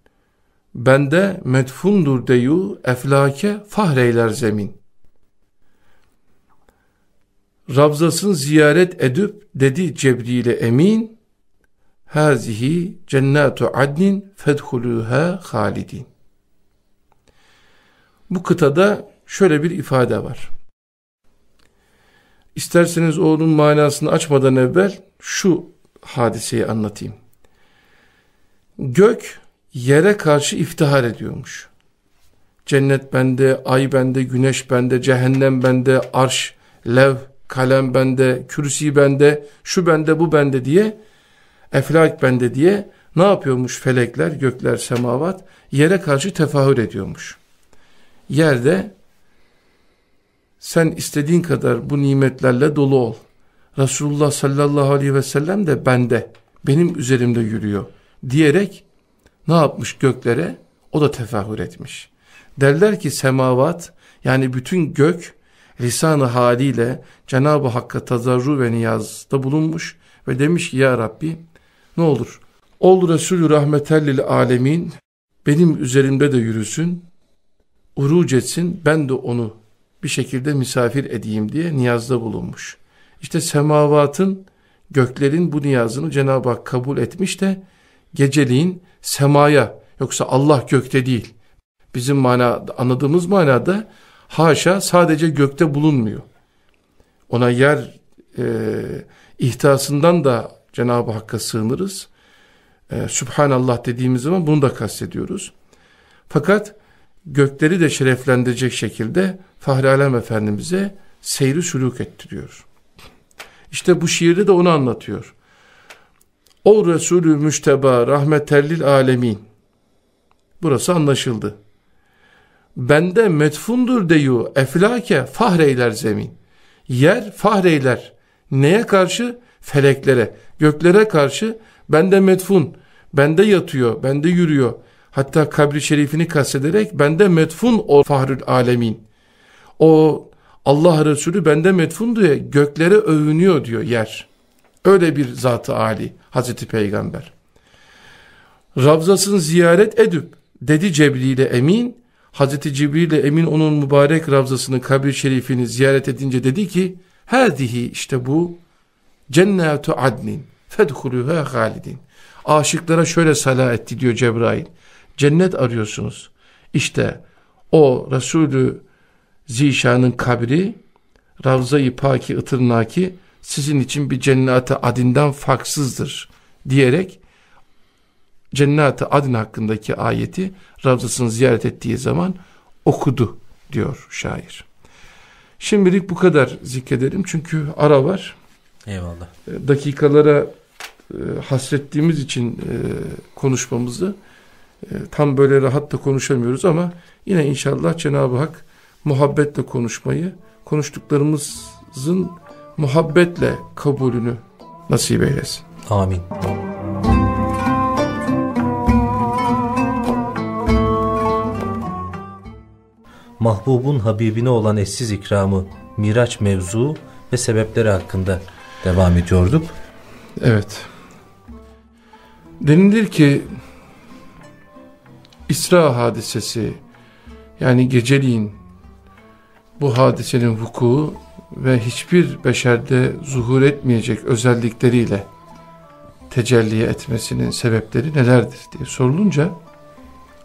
Bende medfundur deyu eflake fahreyler zemin. Ravzasın ziyaret edip dedi Cebrail'e emin. Hazihi cennetu adnin fedhuluha halidin. Bu kıtada şöyle bir ifade var. İsterseniz onun manasını açmadan evvel şu hadiseyi anlatayım. Gök yere karşı iftihar ediyormuş. Cennet bende, ay bende, güneş bende, cehennem bende, arş, lev, kalem bende, kürsi bende, şu bende, bu bende diye, eflak bende diye ne yapıyormuş felekler, gökler, semavat? Yere karşı tefahür ediyormuş. Yerde sen istediğin kadar bu nimetlerle dolu ol. Resulullah sallallahu aleyhi ve sellem de bende, benim üzerimde yürüyor diyerek ne yapmış göklere? O da tefahür etmiş. Derler ki semavat yani bütün gök lisanı haliyle Cenab-ı Hakk'a tazarru ve niyazda bulunmuş ve demiş ki ya Rabbi ne olur ol Resulü rahmetellil alemin benim üzerimde de yürüsün uruc etsin ben de onu bir şekilde misafir edeyim diye niyazda bulunmuş. İşte semavatın, göklerin bu niyazını Cenab-ı Hak kabul etmiş de geceliğin semaya yoksa Allah gökte değil. Bizim mana, anladığımız manada haşa sadece gökte bulunmuyor. Ona yer e, ihtasından da Cenab-ı Hakk'a sığınırız. E, Subhanallah dediğimiz zaman bunu da kastediyoruz. Fakat gökleri de şereflendirecek şekilde Fahri Alem Efendimiz'e seyri sülük ettiriyor. İşte bu şiirde de onu anlatıyor. O Resulü Müşteba rahmetellil alemin. Burası anlaşıldı. Bende metfundur deyu eflake fahreyler zemin. Yer fahreyler. Neye karşı? Feleklere, göklere karşı bende metfun, bende yatıyor, bende yürüyor. Hatta kabri şerifini kastederek bende metfun o fahrül alemin. O Allah Resulü bende metfun diye göklere övünüyor diyor yer. Öyle bir zatı Ali Hazreti Peygamber. Ravzasını ziyaret edip dedi Cebril ile Emin Hazreti Cibril ile Emin onun mübarek ravzasını kabir şerifini ziyaret edince dedi ki Hâzihi işte bu cennetu adnin fedhuluha halidin. Aşıklara şöyle sala etti diyor Cebrail. Cennet arıyorsunuz. İşte o Resulü Zişan'ın kabri Ravza-i Paki Itırnaki sizin için bir cennete adinden farksızdır diyerek cennet adin hakkındaki ayeti Ravzasını ziyaret ettiği zaman okudu diyor şair. Şimdilik bu kadar zikredelim çünkü ara var. Eyvallah. Dakikalara e, hasrettiğimiz için e, konuşmamızı E, tam böyle rahat da konuşamıyoruz ama yine inşallah Cenab-ı Hak muhabbetle konuşmayı, konuştuklarımızın muhabbetle kabulünü nasip eylesin. Amin. Mahbubun Habibine olan eşsiz ikramı, Miraç mevzu ve sebepleri hakkında devam ediyorduk. Evet. Denilir ki İsra hadisesi yani geceliğin bu hadisenin vuku ve hiçbir beşerde zuhur etmeyecek özellikleriyle tecelli etmesinin sebepleri nelerdir diye sorulunca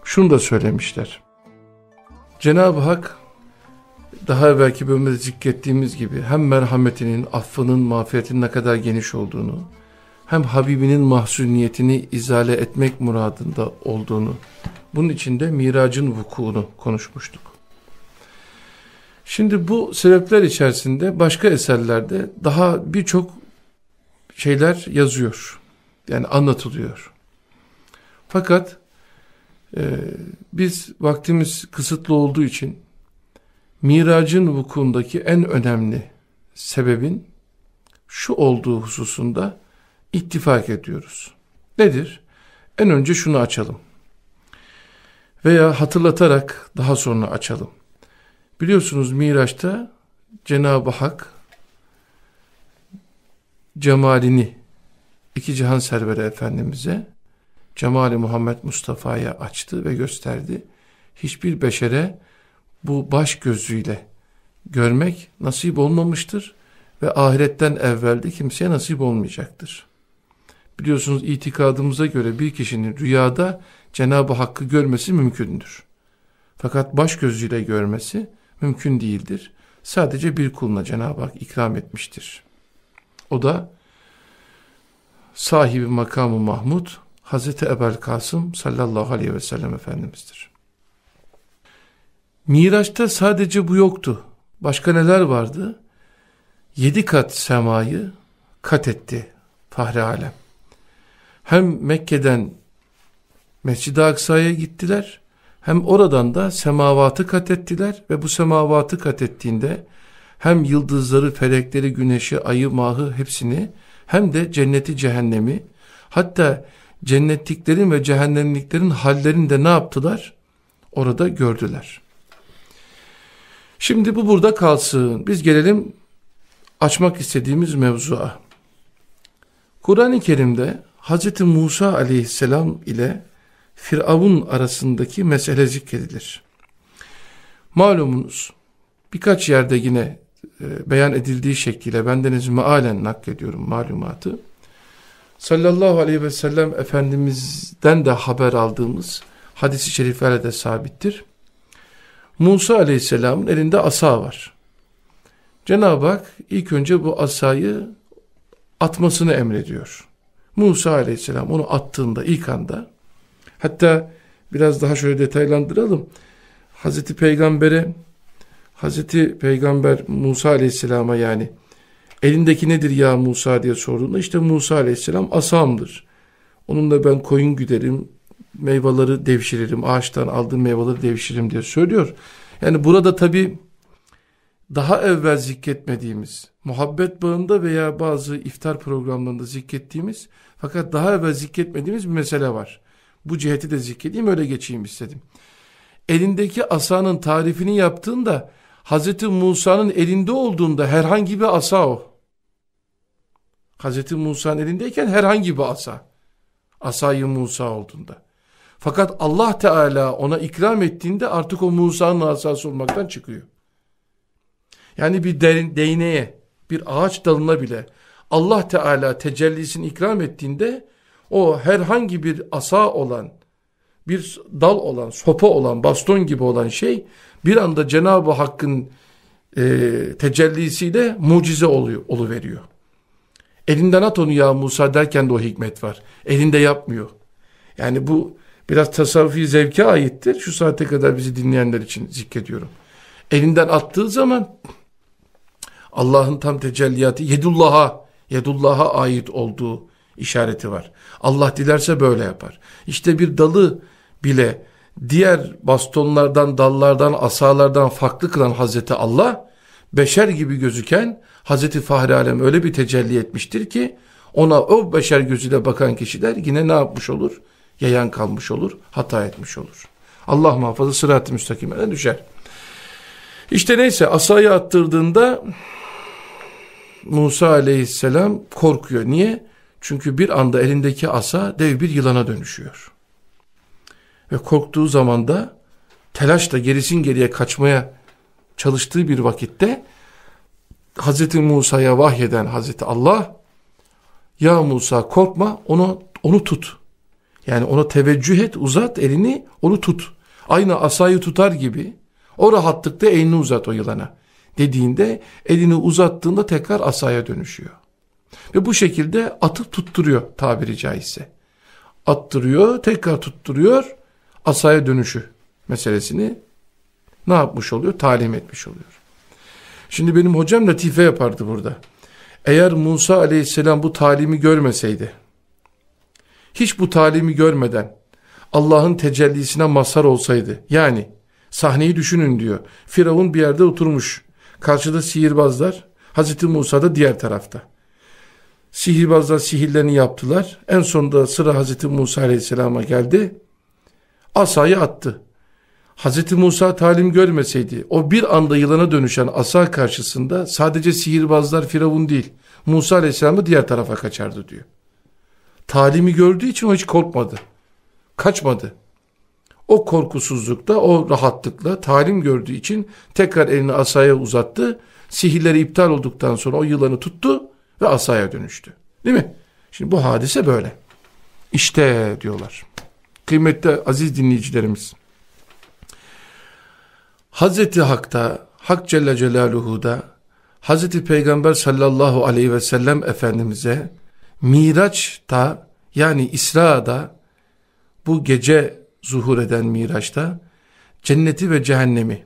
şunu da söylemişler. Cenab-ı Hak daha evvelki bölümde zikrettiğimiz gibi hem merhametinin, affının, mağfiretinin ne kadar geniş olduğunu, hem Habibinin mahzuniyetini izale etmek muradında olduğunu, bunun içinde miracın vukuunu konuşmuştuk. Şimdi bu sebepler içerisinde başka eserlerde daha birçok şeyler yazıyor. Yani anlatılıyor. Fakat e, biz vaktimiz kısıtlı olduğu için miracın vukuundaki en önemli sebebin şu olduğu hususunda ittifak ediyoruz. Nedir? En önce şunu açalım. Veya hatırlatarak daha sonra açalım. Biliyorsunuz Miraç'ta Cenab-ı Hak cemalini iki cihan serveri efendimize cemali Muhammed Mustafa'ya açtı ve gösterdi. Hiçbir beşere bu baş gözüyle görmek nasip olmamıştır ve ahiretten evvelde kimseye nasip olmayacaktır. Biliyorsunuz itikadımıza göre bir kişinin rüyada Cenab-ı Hakk'ı görmesi mümkündür. Fakat baş gözüyle görmesi mümkün değildir. Sadece bir kuluna Cenab-ı Hak ikram etmiştir. O da sahibi makamı Mahmud Hazreti Ebel Kasım sallallahu aleyhi ve sellem Efendimiz'dir. Miraç'ta sadece bu yoktu. Başka neler vardı? Yedi kat semayı kat etti Fahri Alem. Hem Mekke'den Mescid-i Aksa'ya gittiler, hem oradan da semavatı kat ettiler ve bu semavatı kat ettiğinde hem yıldızları, felekleri, güneşi, ayı, mahı hepsini hem de cenneti, cehennemi hatta cennetliklerin ve cehennemliklerin hallerini de ne yaptılar? Orada gördüler. Şimdi bu burada kalsın. Biz gelelim açmak istediğimiz mevzuya. Kur'an-ı Kerim'de Hz. Musa aleyhisselam ile Firavun arasındaki mesele zikredilir. Malumunuz birkaç yerde yine e, beyan edildiği şekliyle bendeniz mealen naklediyorum malumatı. Sallallahu aleyhi ve sellem Efendimiz'den de haber aldığımız hadisi şeriflerle de sabittir. Musa aleyhisselamın elinde asa var. Cenab-ı Hak ilk önce bu asayı atmasını emrediyor. Musa aleyhisselam onu attığında ilk anda hatta biraz daha şöyle detaylandıralım. Hazreti Peygamber'e Hazreti Peygamber Musa aleyhisselama yani elindeki nedir ya Musa diye sorduğunda işte Musa aleyhisselam asamdır. Onunla ben koyun güderim, meyveleri devşiririm, ağaçtan aldığım meyveleri devşiririm diye söylüyor. Yani burada tabi daha evvel zikretmediğimiz, muhabbet bağında veya bazı iftar programlarında zikrettiğimiz fakat daha evvel zikretmediğimiz bir mesele var. Bu ciheti de zikredeyim öyle geçeyim istedim. Elindeki asanın tarifini yaptığında Hz. Musa'nın elinde olduğunda herhangi bir asa o. Hz. Musa'nın elindeyken herhangi bir asa. Asayı Musa olduğunda. Fakat Allah Teala ona ikram ettiğinde artık o Musa'nın asası olmaktan çıkıyor. Yani bir değneğe, bir ağaç dalına bile Allah Teala tecellisini ikram ettiğinde o herhangi bir asa olan, bir dal olan, sopa olan, baston gibi olan şey bir anda Cenab-ı Hakk'ın e, tecellisiyle mucize oluyor, oluveriyor. Elinden at onu ya Musa derken de o hikmet var. Elinde yapmıyor. Yani bu biraz tasavvufi zevke aittir. Şu saate kadar bizi dinleyenler için zikrediyorum. Elinden attığı zaman Allah'ın tam tecelliyatı yedullah'a yedullah'a ait olduğu işareti var. Allah dilerse böyle yapar. İşte bir dalı bile diğer bastonlardan, dallardan, asalardan farklı kılan Hazreti Allah, beşer gibi gözüken Hazreti Fahri Alem öyle bir tecelli etmiştir ki, ona o beşer gözüyle bakan kişiler yine ne yapmış olur? Yayan kalmış olur, hata etmiş olur. Allah muhafaza sırat-ı müstakimene düşer. İşte neyse asayı attırdığında Musa aleyhisselam korkuyor. Niye? Çünkü bir anda elindeki asa dev bir yılana dönüşüyor. Ve korktuğu zaman da telaşla gerisin geriye kaçmaya çalıştığı bir vakitte Hazreti Musa'ya vahyeden Hazreti Allah ya Musa korkma onu onu tut. Yani ona teveccüh et uzat elini onu tut. Aynı asayı tutar gibi o rahatlıkta elini uzat o yılana dediğinde elini uzattığında tekrar asaya dönüşüyor. Ve bu şekilde atıp tutturuyor tabiri caizse. Attırıyor tekrar tutturuyor asaya dönüşü meselesini ne yapmış oluyor? Talim etmiş oluyor. Şimdi benim hocam latife yapardı burada. Eğer Musa aleyhisselam bu talimi görmeseydi, hiç bu talimi görmeden Allah'ın tecellisine mazhar olsaydı, yani sahneyi düşünün diyor. Firavun bir yerde oturmuş, karşıda sihirbazlar, Hazreti Musa da diğer tarafta. Sihirbazlar sihirlerini yaptılar. En sonunda sıra Hazreti Musa aleyhisselama geldi. Asayı attı. Hazreti Musa talim görmeseydi o bir anda yılana dönüşen asa karşısında sadece sihirbazlar Firavun değil Musa Aleyhisselam'ı diğer tarafa kaçardı diyor. Talimi gördüğü için o hiç korkmadı. Kaçmadı. O korkusuzlukta, o rahatlıkla talim gördüğü için tekrar elini asaya uzattı. Sihirleri iptal olduktan sonra o yılanı tuttu ve asaya dönüştü. Değil mi? Şimdi bu hadise böyle. İşte diyorlar. Kıymetli aziz dinleyicilerimiz. Hazreti Hak'ta, Hak Celle Celaluhu'da, Hazreti Peygamber sallallahu aleyhi ve sellem Efendimiz'e Miraç'ta yani İsra'da bu gece zuhur eden Miraç'ta cenneti ve cehennemi,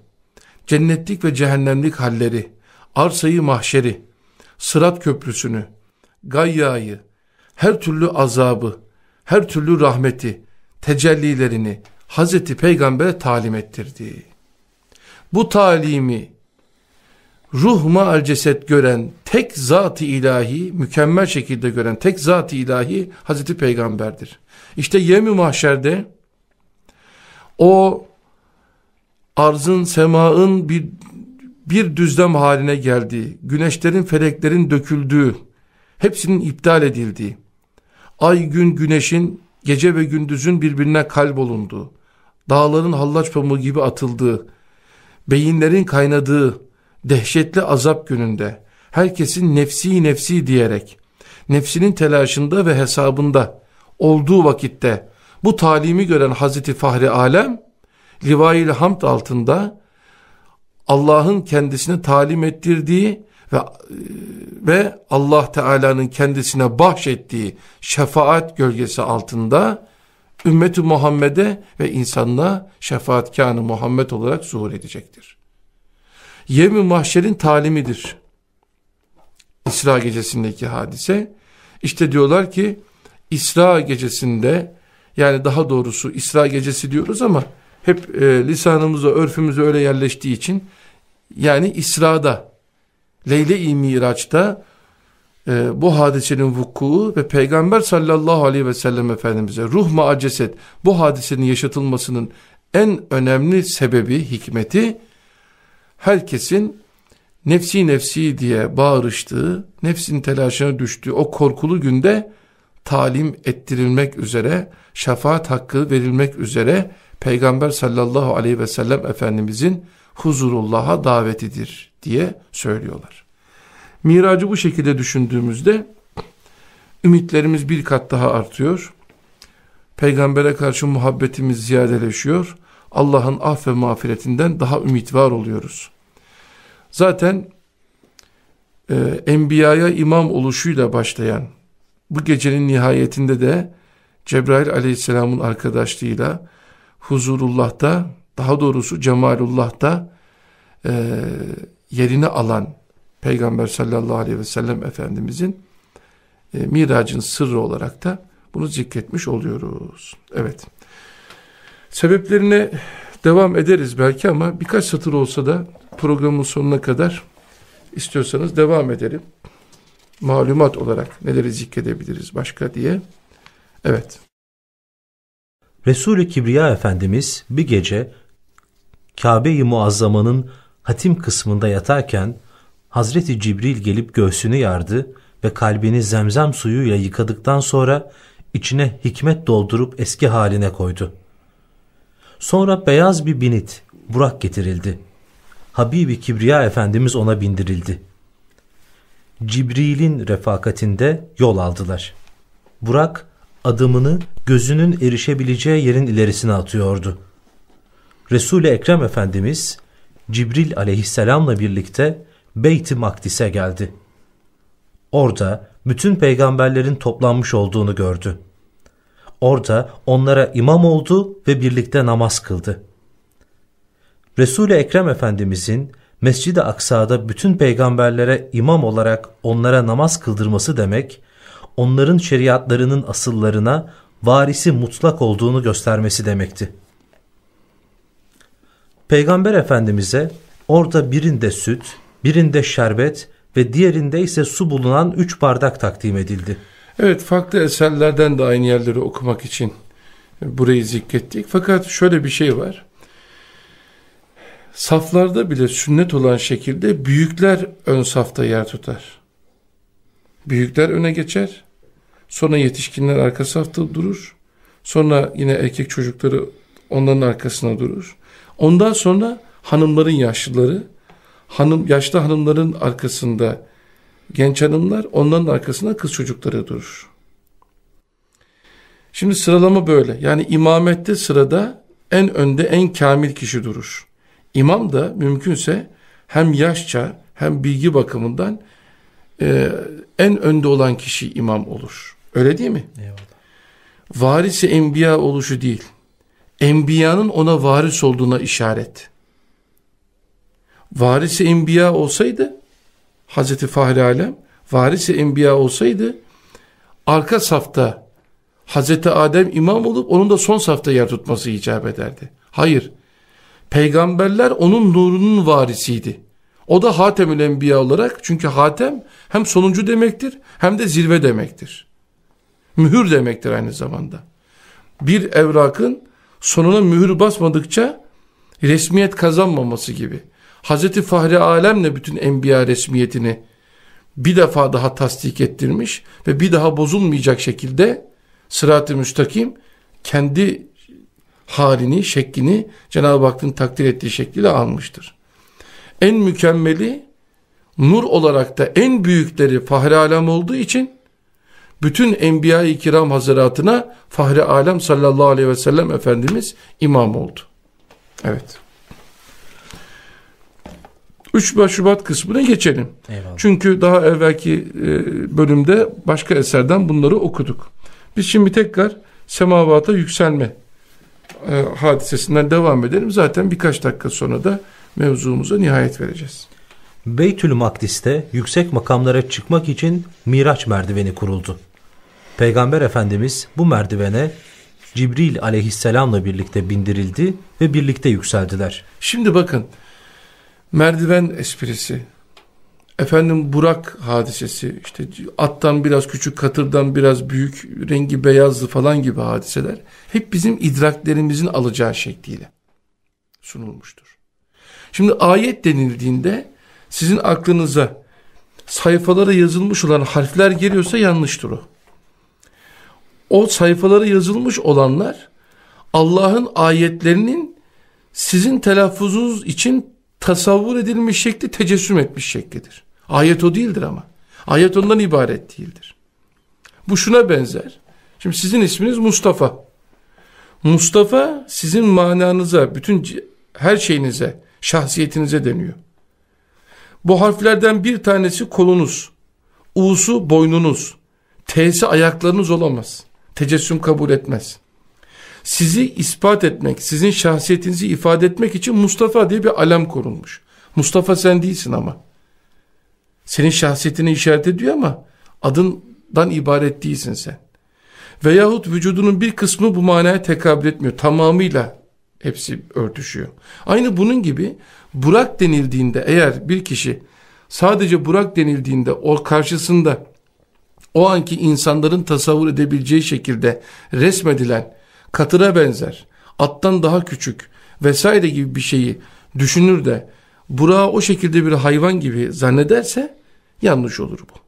cennetlik ve cehennemlik halleri, arsayı mahşeri, sırat köprüsünü, gayyayı, her türlü azabı, her türlü rahmeti, tecellilerini Hazreti Peygamber'e talim ettirdi. Bu talimi ruh maal ceset gören tek zat-ı ilahi, mükemmel şekilde gören tek zat-ı ilahi Hazreti Peygamber'dir. İşte yemi mahşerde o arzın, semaın bir, bir düzlem haline geldiği, güneşlerin, feleklerin döküldüğü, hepsinin iptal edildiği, ay, gün, güneşin gece ve gündüzün birbirine kalbolunduğu, dağların hallaç pamuğu gibi atıldığı, beyinlerin kaynadığı dehşetli azap gününde herkesin nefsi nefsi diyerek nefsinin telaşında ve hesabında olduğu vakitte bu talimi gören Hazreti Fahri Alem Rivayil Hamd altında Allah'ın kendisine talim ettirdiği ve ve Allah Teala'nın kendisine bahşettiği şefaat gölgesi altında ümmeti Muhammed'e ve insanlığa şefaatkanı Muhammed olarak zuhur edecektir. Yevmi mahşerin talimidir. İsra gecesindeki hadise. İşte diyorlar ki İsra gecesinde yani daha doğrusu İsra gecesi diyoruz ama hep e, lisanımıza örfümüze öyle yerleştiği için yani İsra'da Leyle-i Miraç'ta e, bu hadisenin vuku ve Peygamber sallallahu aleyhi ve sellem Efendimiz'e ruh maaceset bu hadisenin yaşatılmasının en önemli sebebi, hikmeti herkesin nefsi nefsi diye bağırıştığı, nefsin telaşına düştüğü o korkulu günde talim ettirilmek üzere, şefaat hakkı verilmek üzere Peygamber sallallahu aleyhi ve sellem Efendimizin huzurullah'a davetidir diye söylüyorlar. Miracı bu şekilde düşündüğümüzde ümitlerimiz bir kat daha artıyor. Peygambere karşı muhabbetimiz ziyadeleşiyor. Allah'ın af ve mağfiretinden daha ümit var oluyoruz. Zaten e, Enbiya'ya imam oluşuyla başlayan bu gecenin nihayetinde de Cebrail aleyhisselamın arkadaşlığıyla huzurullah'ta daha doğrusu cemalullah'ta e, yerini alan Peygamber sallallahu aleyhi ve sellem Efendimizin e, miracın sırrı olarak da bunu zikretmiş oluyoruz. Evet. Sebeplerine devam ederiz belki ama birkaç satır olsa da programın sonuna kadar istiyorsanız devam edelim. Malumat olarak neleri zikredebiliriz başka diye. Evet. Resul-i Kibriya Efendimiz bir gece Kabe-i Muazzama'nın hatim kısmında yatarken Hazreti Cibril gelip göğsünü yardı ve kalbini zemzem suyuyla yıkadıktan sonra içine hikmet doldurup eski haline koydu. Sonra beyaz bir binit, Burak getirildi. Habibi Kibriya Efendimiz ona bindirildi. Cibril'in refakatinde yol aldılar. Burak adımını gözünün erişebileceği yerin ilerisine atıyordu. Resul-i Ekrem Efendimiz Cibril aleyhisselamla birlikte Beyt-i Makdis'e geldi. Orada bütün peygamberlerin toplanmış olduğunu gördü. Orada onlara imam oldu ve birlikte namaz kıldı. Resul-i Ekrem Efendimizin Mescid-i Aksa'da bütün peygamberlere imam olarak onlara namaz kıldırması demek, onların şeriatlarının asıllarına varisi mutlak olduğunu göstermesi demekti. Peygamber Efendimiz'e orada birinde süt, birinde şerbet ve diğerinde ise su bulunan üç bardak takdim edildi. Evet farklı eserlerden de aynı yerleri okumak için burayı zikrettik. Fakat şöyle bir şey var. Saflarda bile sünnet olan şekilde büyükler ön safta yer tutar. Büyükler öne geçer. Sonra yetişkinler arka safta durur. Sonra yine erkek çocukları onların arkasına durur. Ondan sonra hanımların yaşlıları, hanım yaşlı hanımların arkasında genç hanımlar, onların arkasında kız çocukları durur. Şimdi sıralama böyle. Yani imamette sırada en önde en kamil kişi durur. İmam da mümkünse hem yaşça hem bilgi bakımından e, en önde olan kişi imam olur. Öyle değil mi? Eyvallah. Varisi enbiya oluşu değil. Enbiyanın ona varis olduğuna işaret. Varisi enbiya olsaydı Hazreti Fahri Alem varisi enbiya olsaydı arka safta Hazreti Adem imam olup onun da son safta yer tutması icap ederdi. Hayır. Peygamberler onun nurunun varisiydi. O da Hatemül Enbiya olarak çünkü Hatem hem sonuncu demektir hem de zirve demektir. Mühür demektir aynı zamanda. Bir evrakın sonuna mühür basmadıkça resmiyet kazanmaması gibi. Hazreti Fahri Alem'le bütün enbiya resmiyetini bir defa daha tasdik ettirmiş ve bir daha bozulmayacak şekilde sırat-ı müstakim kendi halini, şeklini Cenab-ı Hakk'ın takdir ettiği şekliyle almıştır. En mükemmeli nur olarak da en büyükleri Fahri Alem olduğu için bütün Enbiya-i Kiram Hazretine Fahri Alem sallallahu aleyhi ve sellem Efendimiz imam oldu. Evet. 3 Şubat kısmına geçelim. Eyvallah. Çünkü daha evvelki e, bölümde başka eserden bunları okuduk. Biz şimdi tekrar semavata yükselme e, hadisesinden devam edelim. Zaten birkaç dakika sonra da mevzumuza nihayet vereceğiz. Beytül Makdis'te yüksek makamlara çıkmak için Miraç merdiveni kuruldu. Peygamber Efendimiz bu merdivene Cibril aleyhisselamla birlikte bindirildi ve birlikte yükseldiler. Şimdi bakın merdiven esprisi, efendim Burak hadisesi, işte attan biraz küçük, katırdan biraz büyük, rengi beyazlı falan gibi hadiseler hep bizim idraklerimizin alacağı şekliyle sunulmuştur. Şimdi ayet denildiğinde sizin aklınıza sayfalara yazılmış olan harfler geliyorsa yanlıştır o. O sayfalara yazılmış olanlar Allah'ın ayetlerinin sizin telaffuzunuz için tasavvur edilmiş şekli tecessüm etmiş şeklidir. Ayet o değildir ama. Ayet ondan ibaret değildir. Bu şuna benzer. Şimdi sizin isminiz Mustafa. Mustafa sizin mananıza, bütün her şeyinize, şahsiyetinize deniyor. Bu harflerden bir tanesi kolunuz, U'su boynunuz, T'si ayaklarınız olamaz. Tecessüm kabul etmez sizi ispat etmek, sizin şahsiyetinizi ifade etmek için Mustafa diye bir alem korunmuş. Mustafa sen değilsin ama. Senin şahsiyetini işaret ediyor ama adından ibaret değilsin sen. Veyahut vücudunun bir kısmı bu manaya tekabül etmiyor. Tamamıyla Hepsi örtüşüyor. Aynı bunun gibi Burak denildiğinde eğer bir kişi sadece Burak denildiğinde o karşısında o anki insanların tasavvur edebileceği şekilde resmedilen katıra benzer, attan daha küçük vesaire gibi bir şeyi düşünür de Burak'ı o şekilde bir hayvan gibi zannederse yanlış olur bu.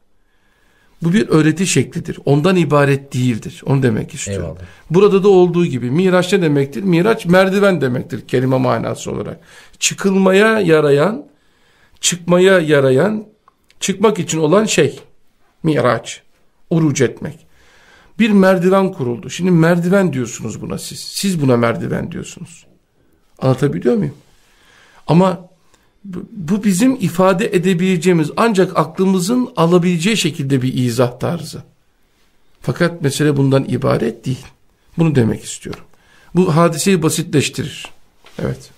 Bu bir öğreti şeklidir. Ondan ibaret değildir. Onu demek istiyorum. Eyvallah. Burada da olduğu gibi Miraç ne demektir? Miraç merdiven demektir kelime manası olarak. Çıkılmaya yarayan, çıkmaya yarayan, çıkmak için olan şey. Miraç. Uruc etmek. Bir merdiven kuruldu. Şimdi merdiven diyorsunuz buna siz. Siz buna merdiven diyorsunuz. Anlatabiliyor muyum? Ama bu bizim ifade edebileceğimiz ancak aklımızın alabileceği şekilde bir izah tarzı. Fakat mesele bundan ibaret değil. Bunu demek istiyorum. Bu hadiseyi basitleştirir. Evet.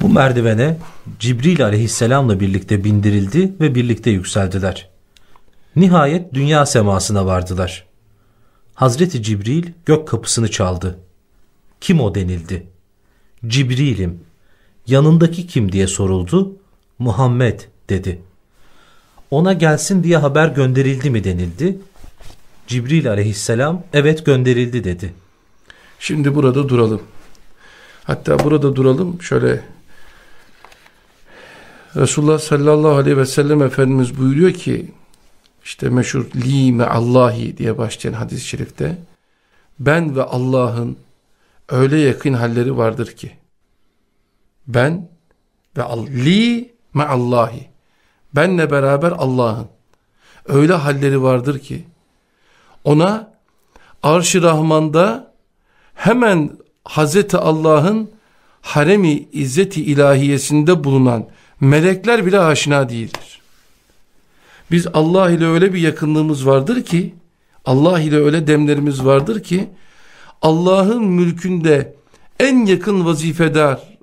Bu merdivene Cibril aleyhisselamla birlikte bindirildi ve birlikte yükseldiler. Nihayet dünya semasına vardılar. Hazreti Cibril gök kapısını çaldı. Kim o denildi. Cibril'im yanındaki kim diye soruldu. Muhammed dedi. Ona gelsin diye haber gönderildi mi denildi. Cibril aleyhisselam evet gönderildi dedi. Şimdi burada duralım. Hatta burada duralım şöyle Resulullah sallallahu aleyhi ve sellem Efendimiz buyuruyor ki işte meşhur li me Allahi diye başlayan hadis-i şerifte ben ve Allah'ın öyle yakın halleri vardır ki ben ve li Allahi. Benle beraber Allah'ın. Öyle halleri vardır ki ona arş-ı Rahman'da hemen Hazreti Allah'ın haremi izzeti ilahiyesinde bulunan melekler bile aşina değildir. Biz Allah ile öyle bir yakınlığımız vardır ki Allah ile öyle demlerimiz vardır ki Allah'ın mülkünde en yakın vazifedar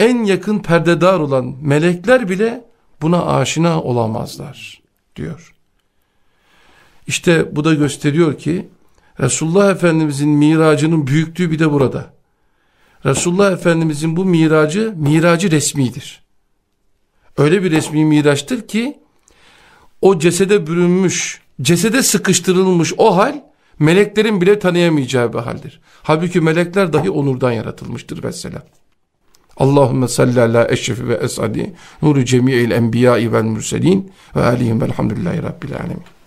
en yakın perdedar olan melekler bile buna aşina olamazlar diyor. İşte bu da gösteriyor ki Resulullah Efendimizin miracının büyüklüğü bir de burada. Resulullah Efendimizin bu miracı, miracı resmidir. Öyle bir resmi miraçtır ki o cesede bürünmüş, cesede sıkıştırılmış o hal meleklerin bile tanıyamayacağı bir haldir. Halbuki melekler dahi onurdan yaratılmıştır mesela. Allahümme salli ala eşrefi ve esadi nuru cemi'il enbiyai vel mürselin ve alihim velhamdülillahi rabbil alemin.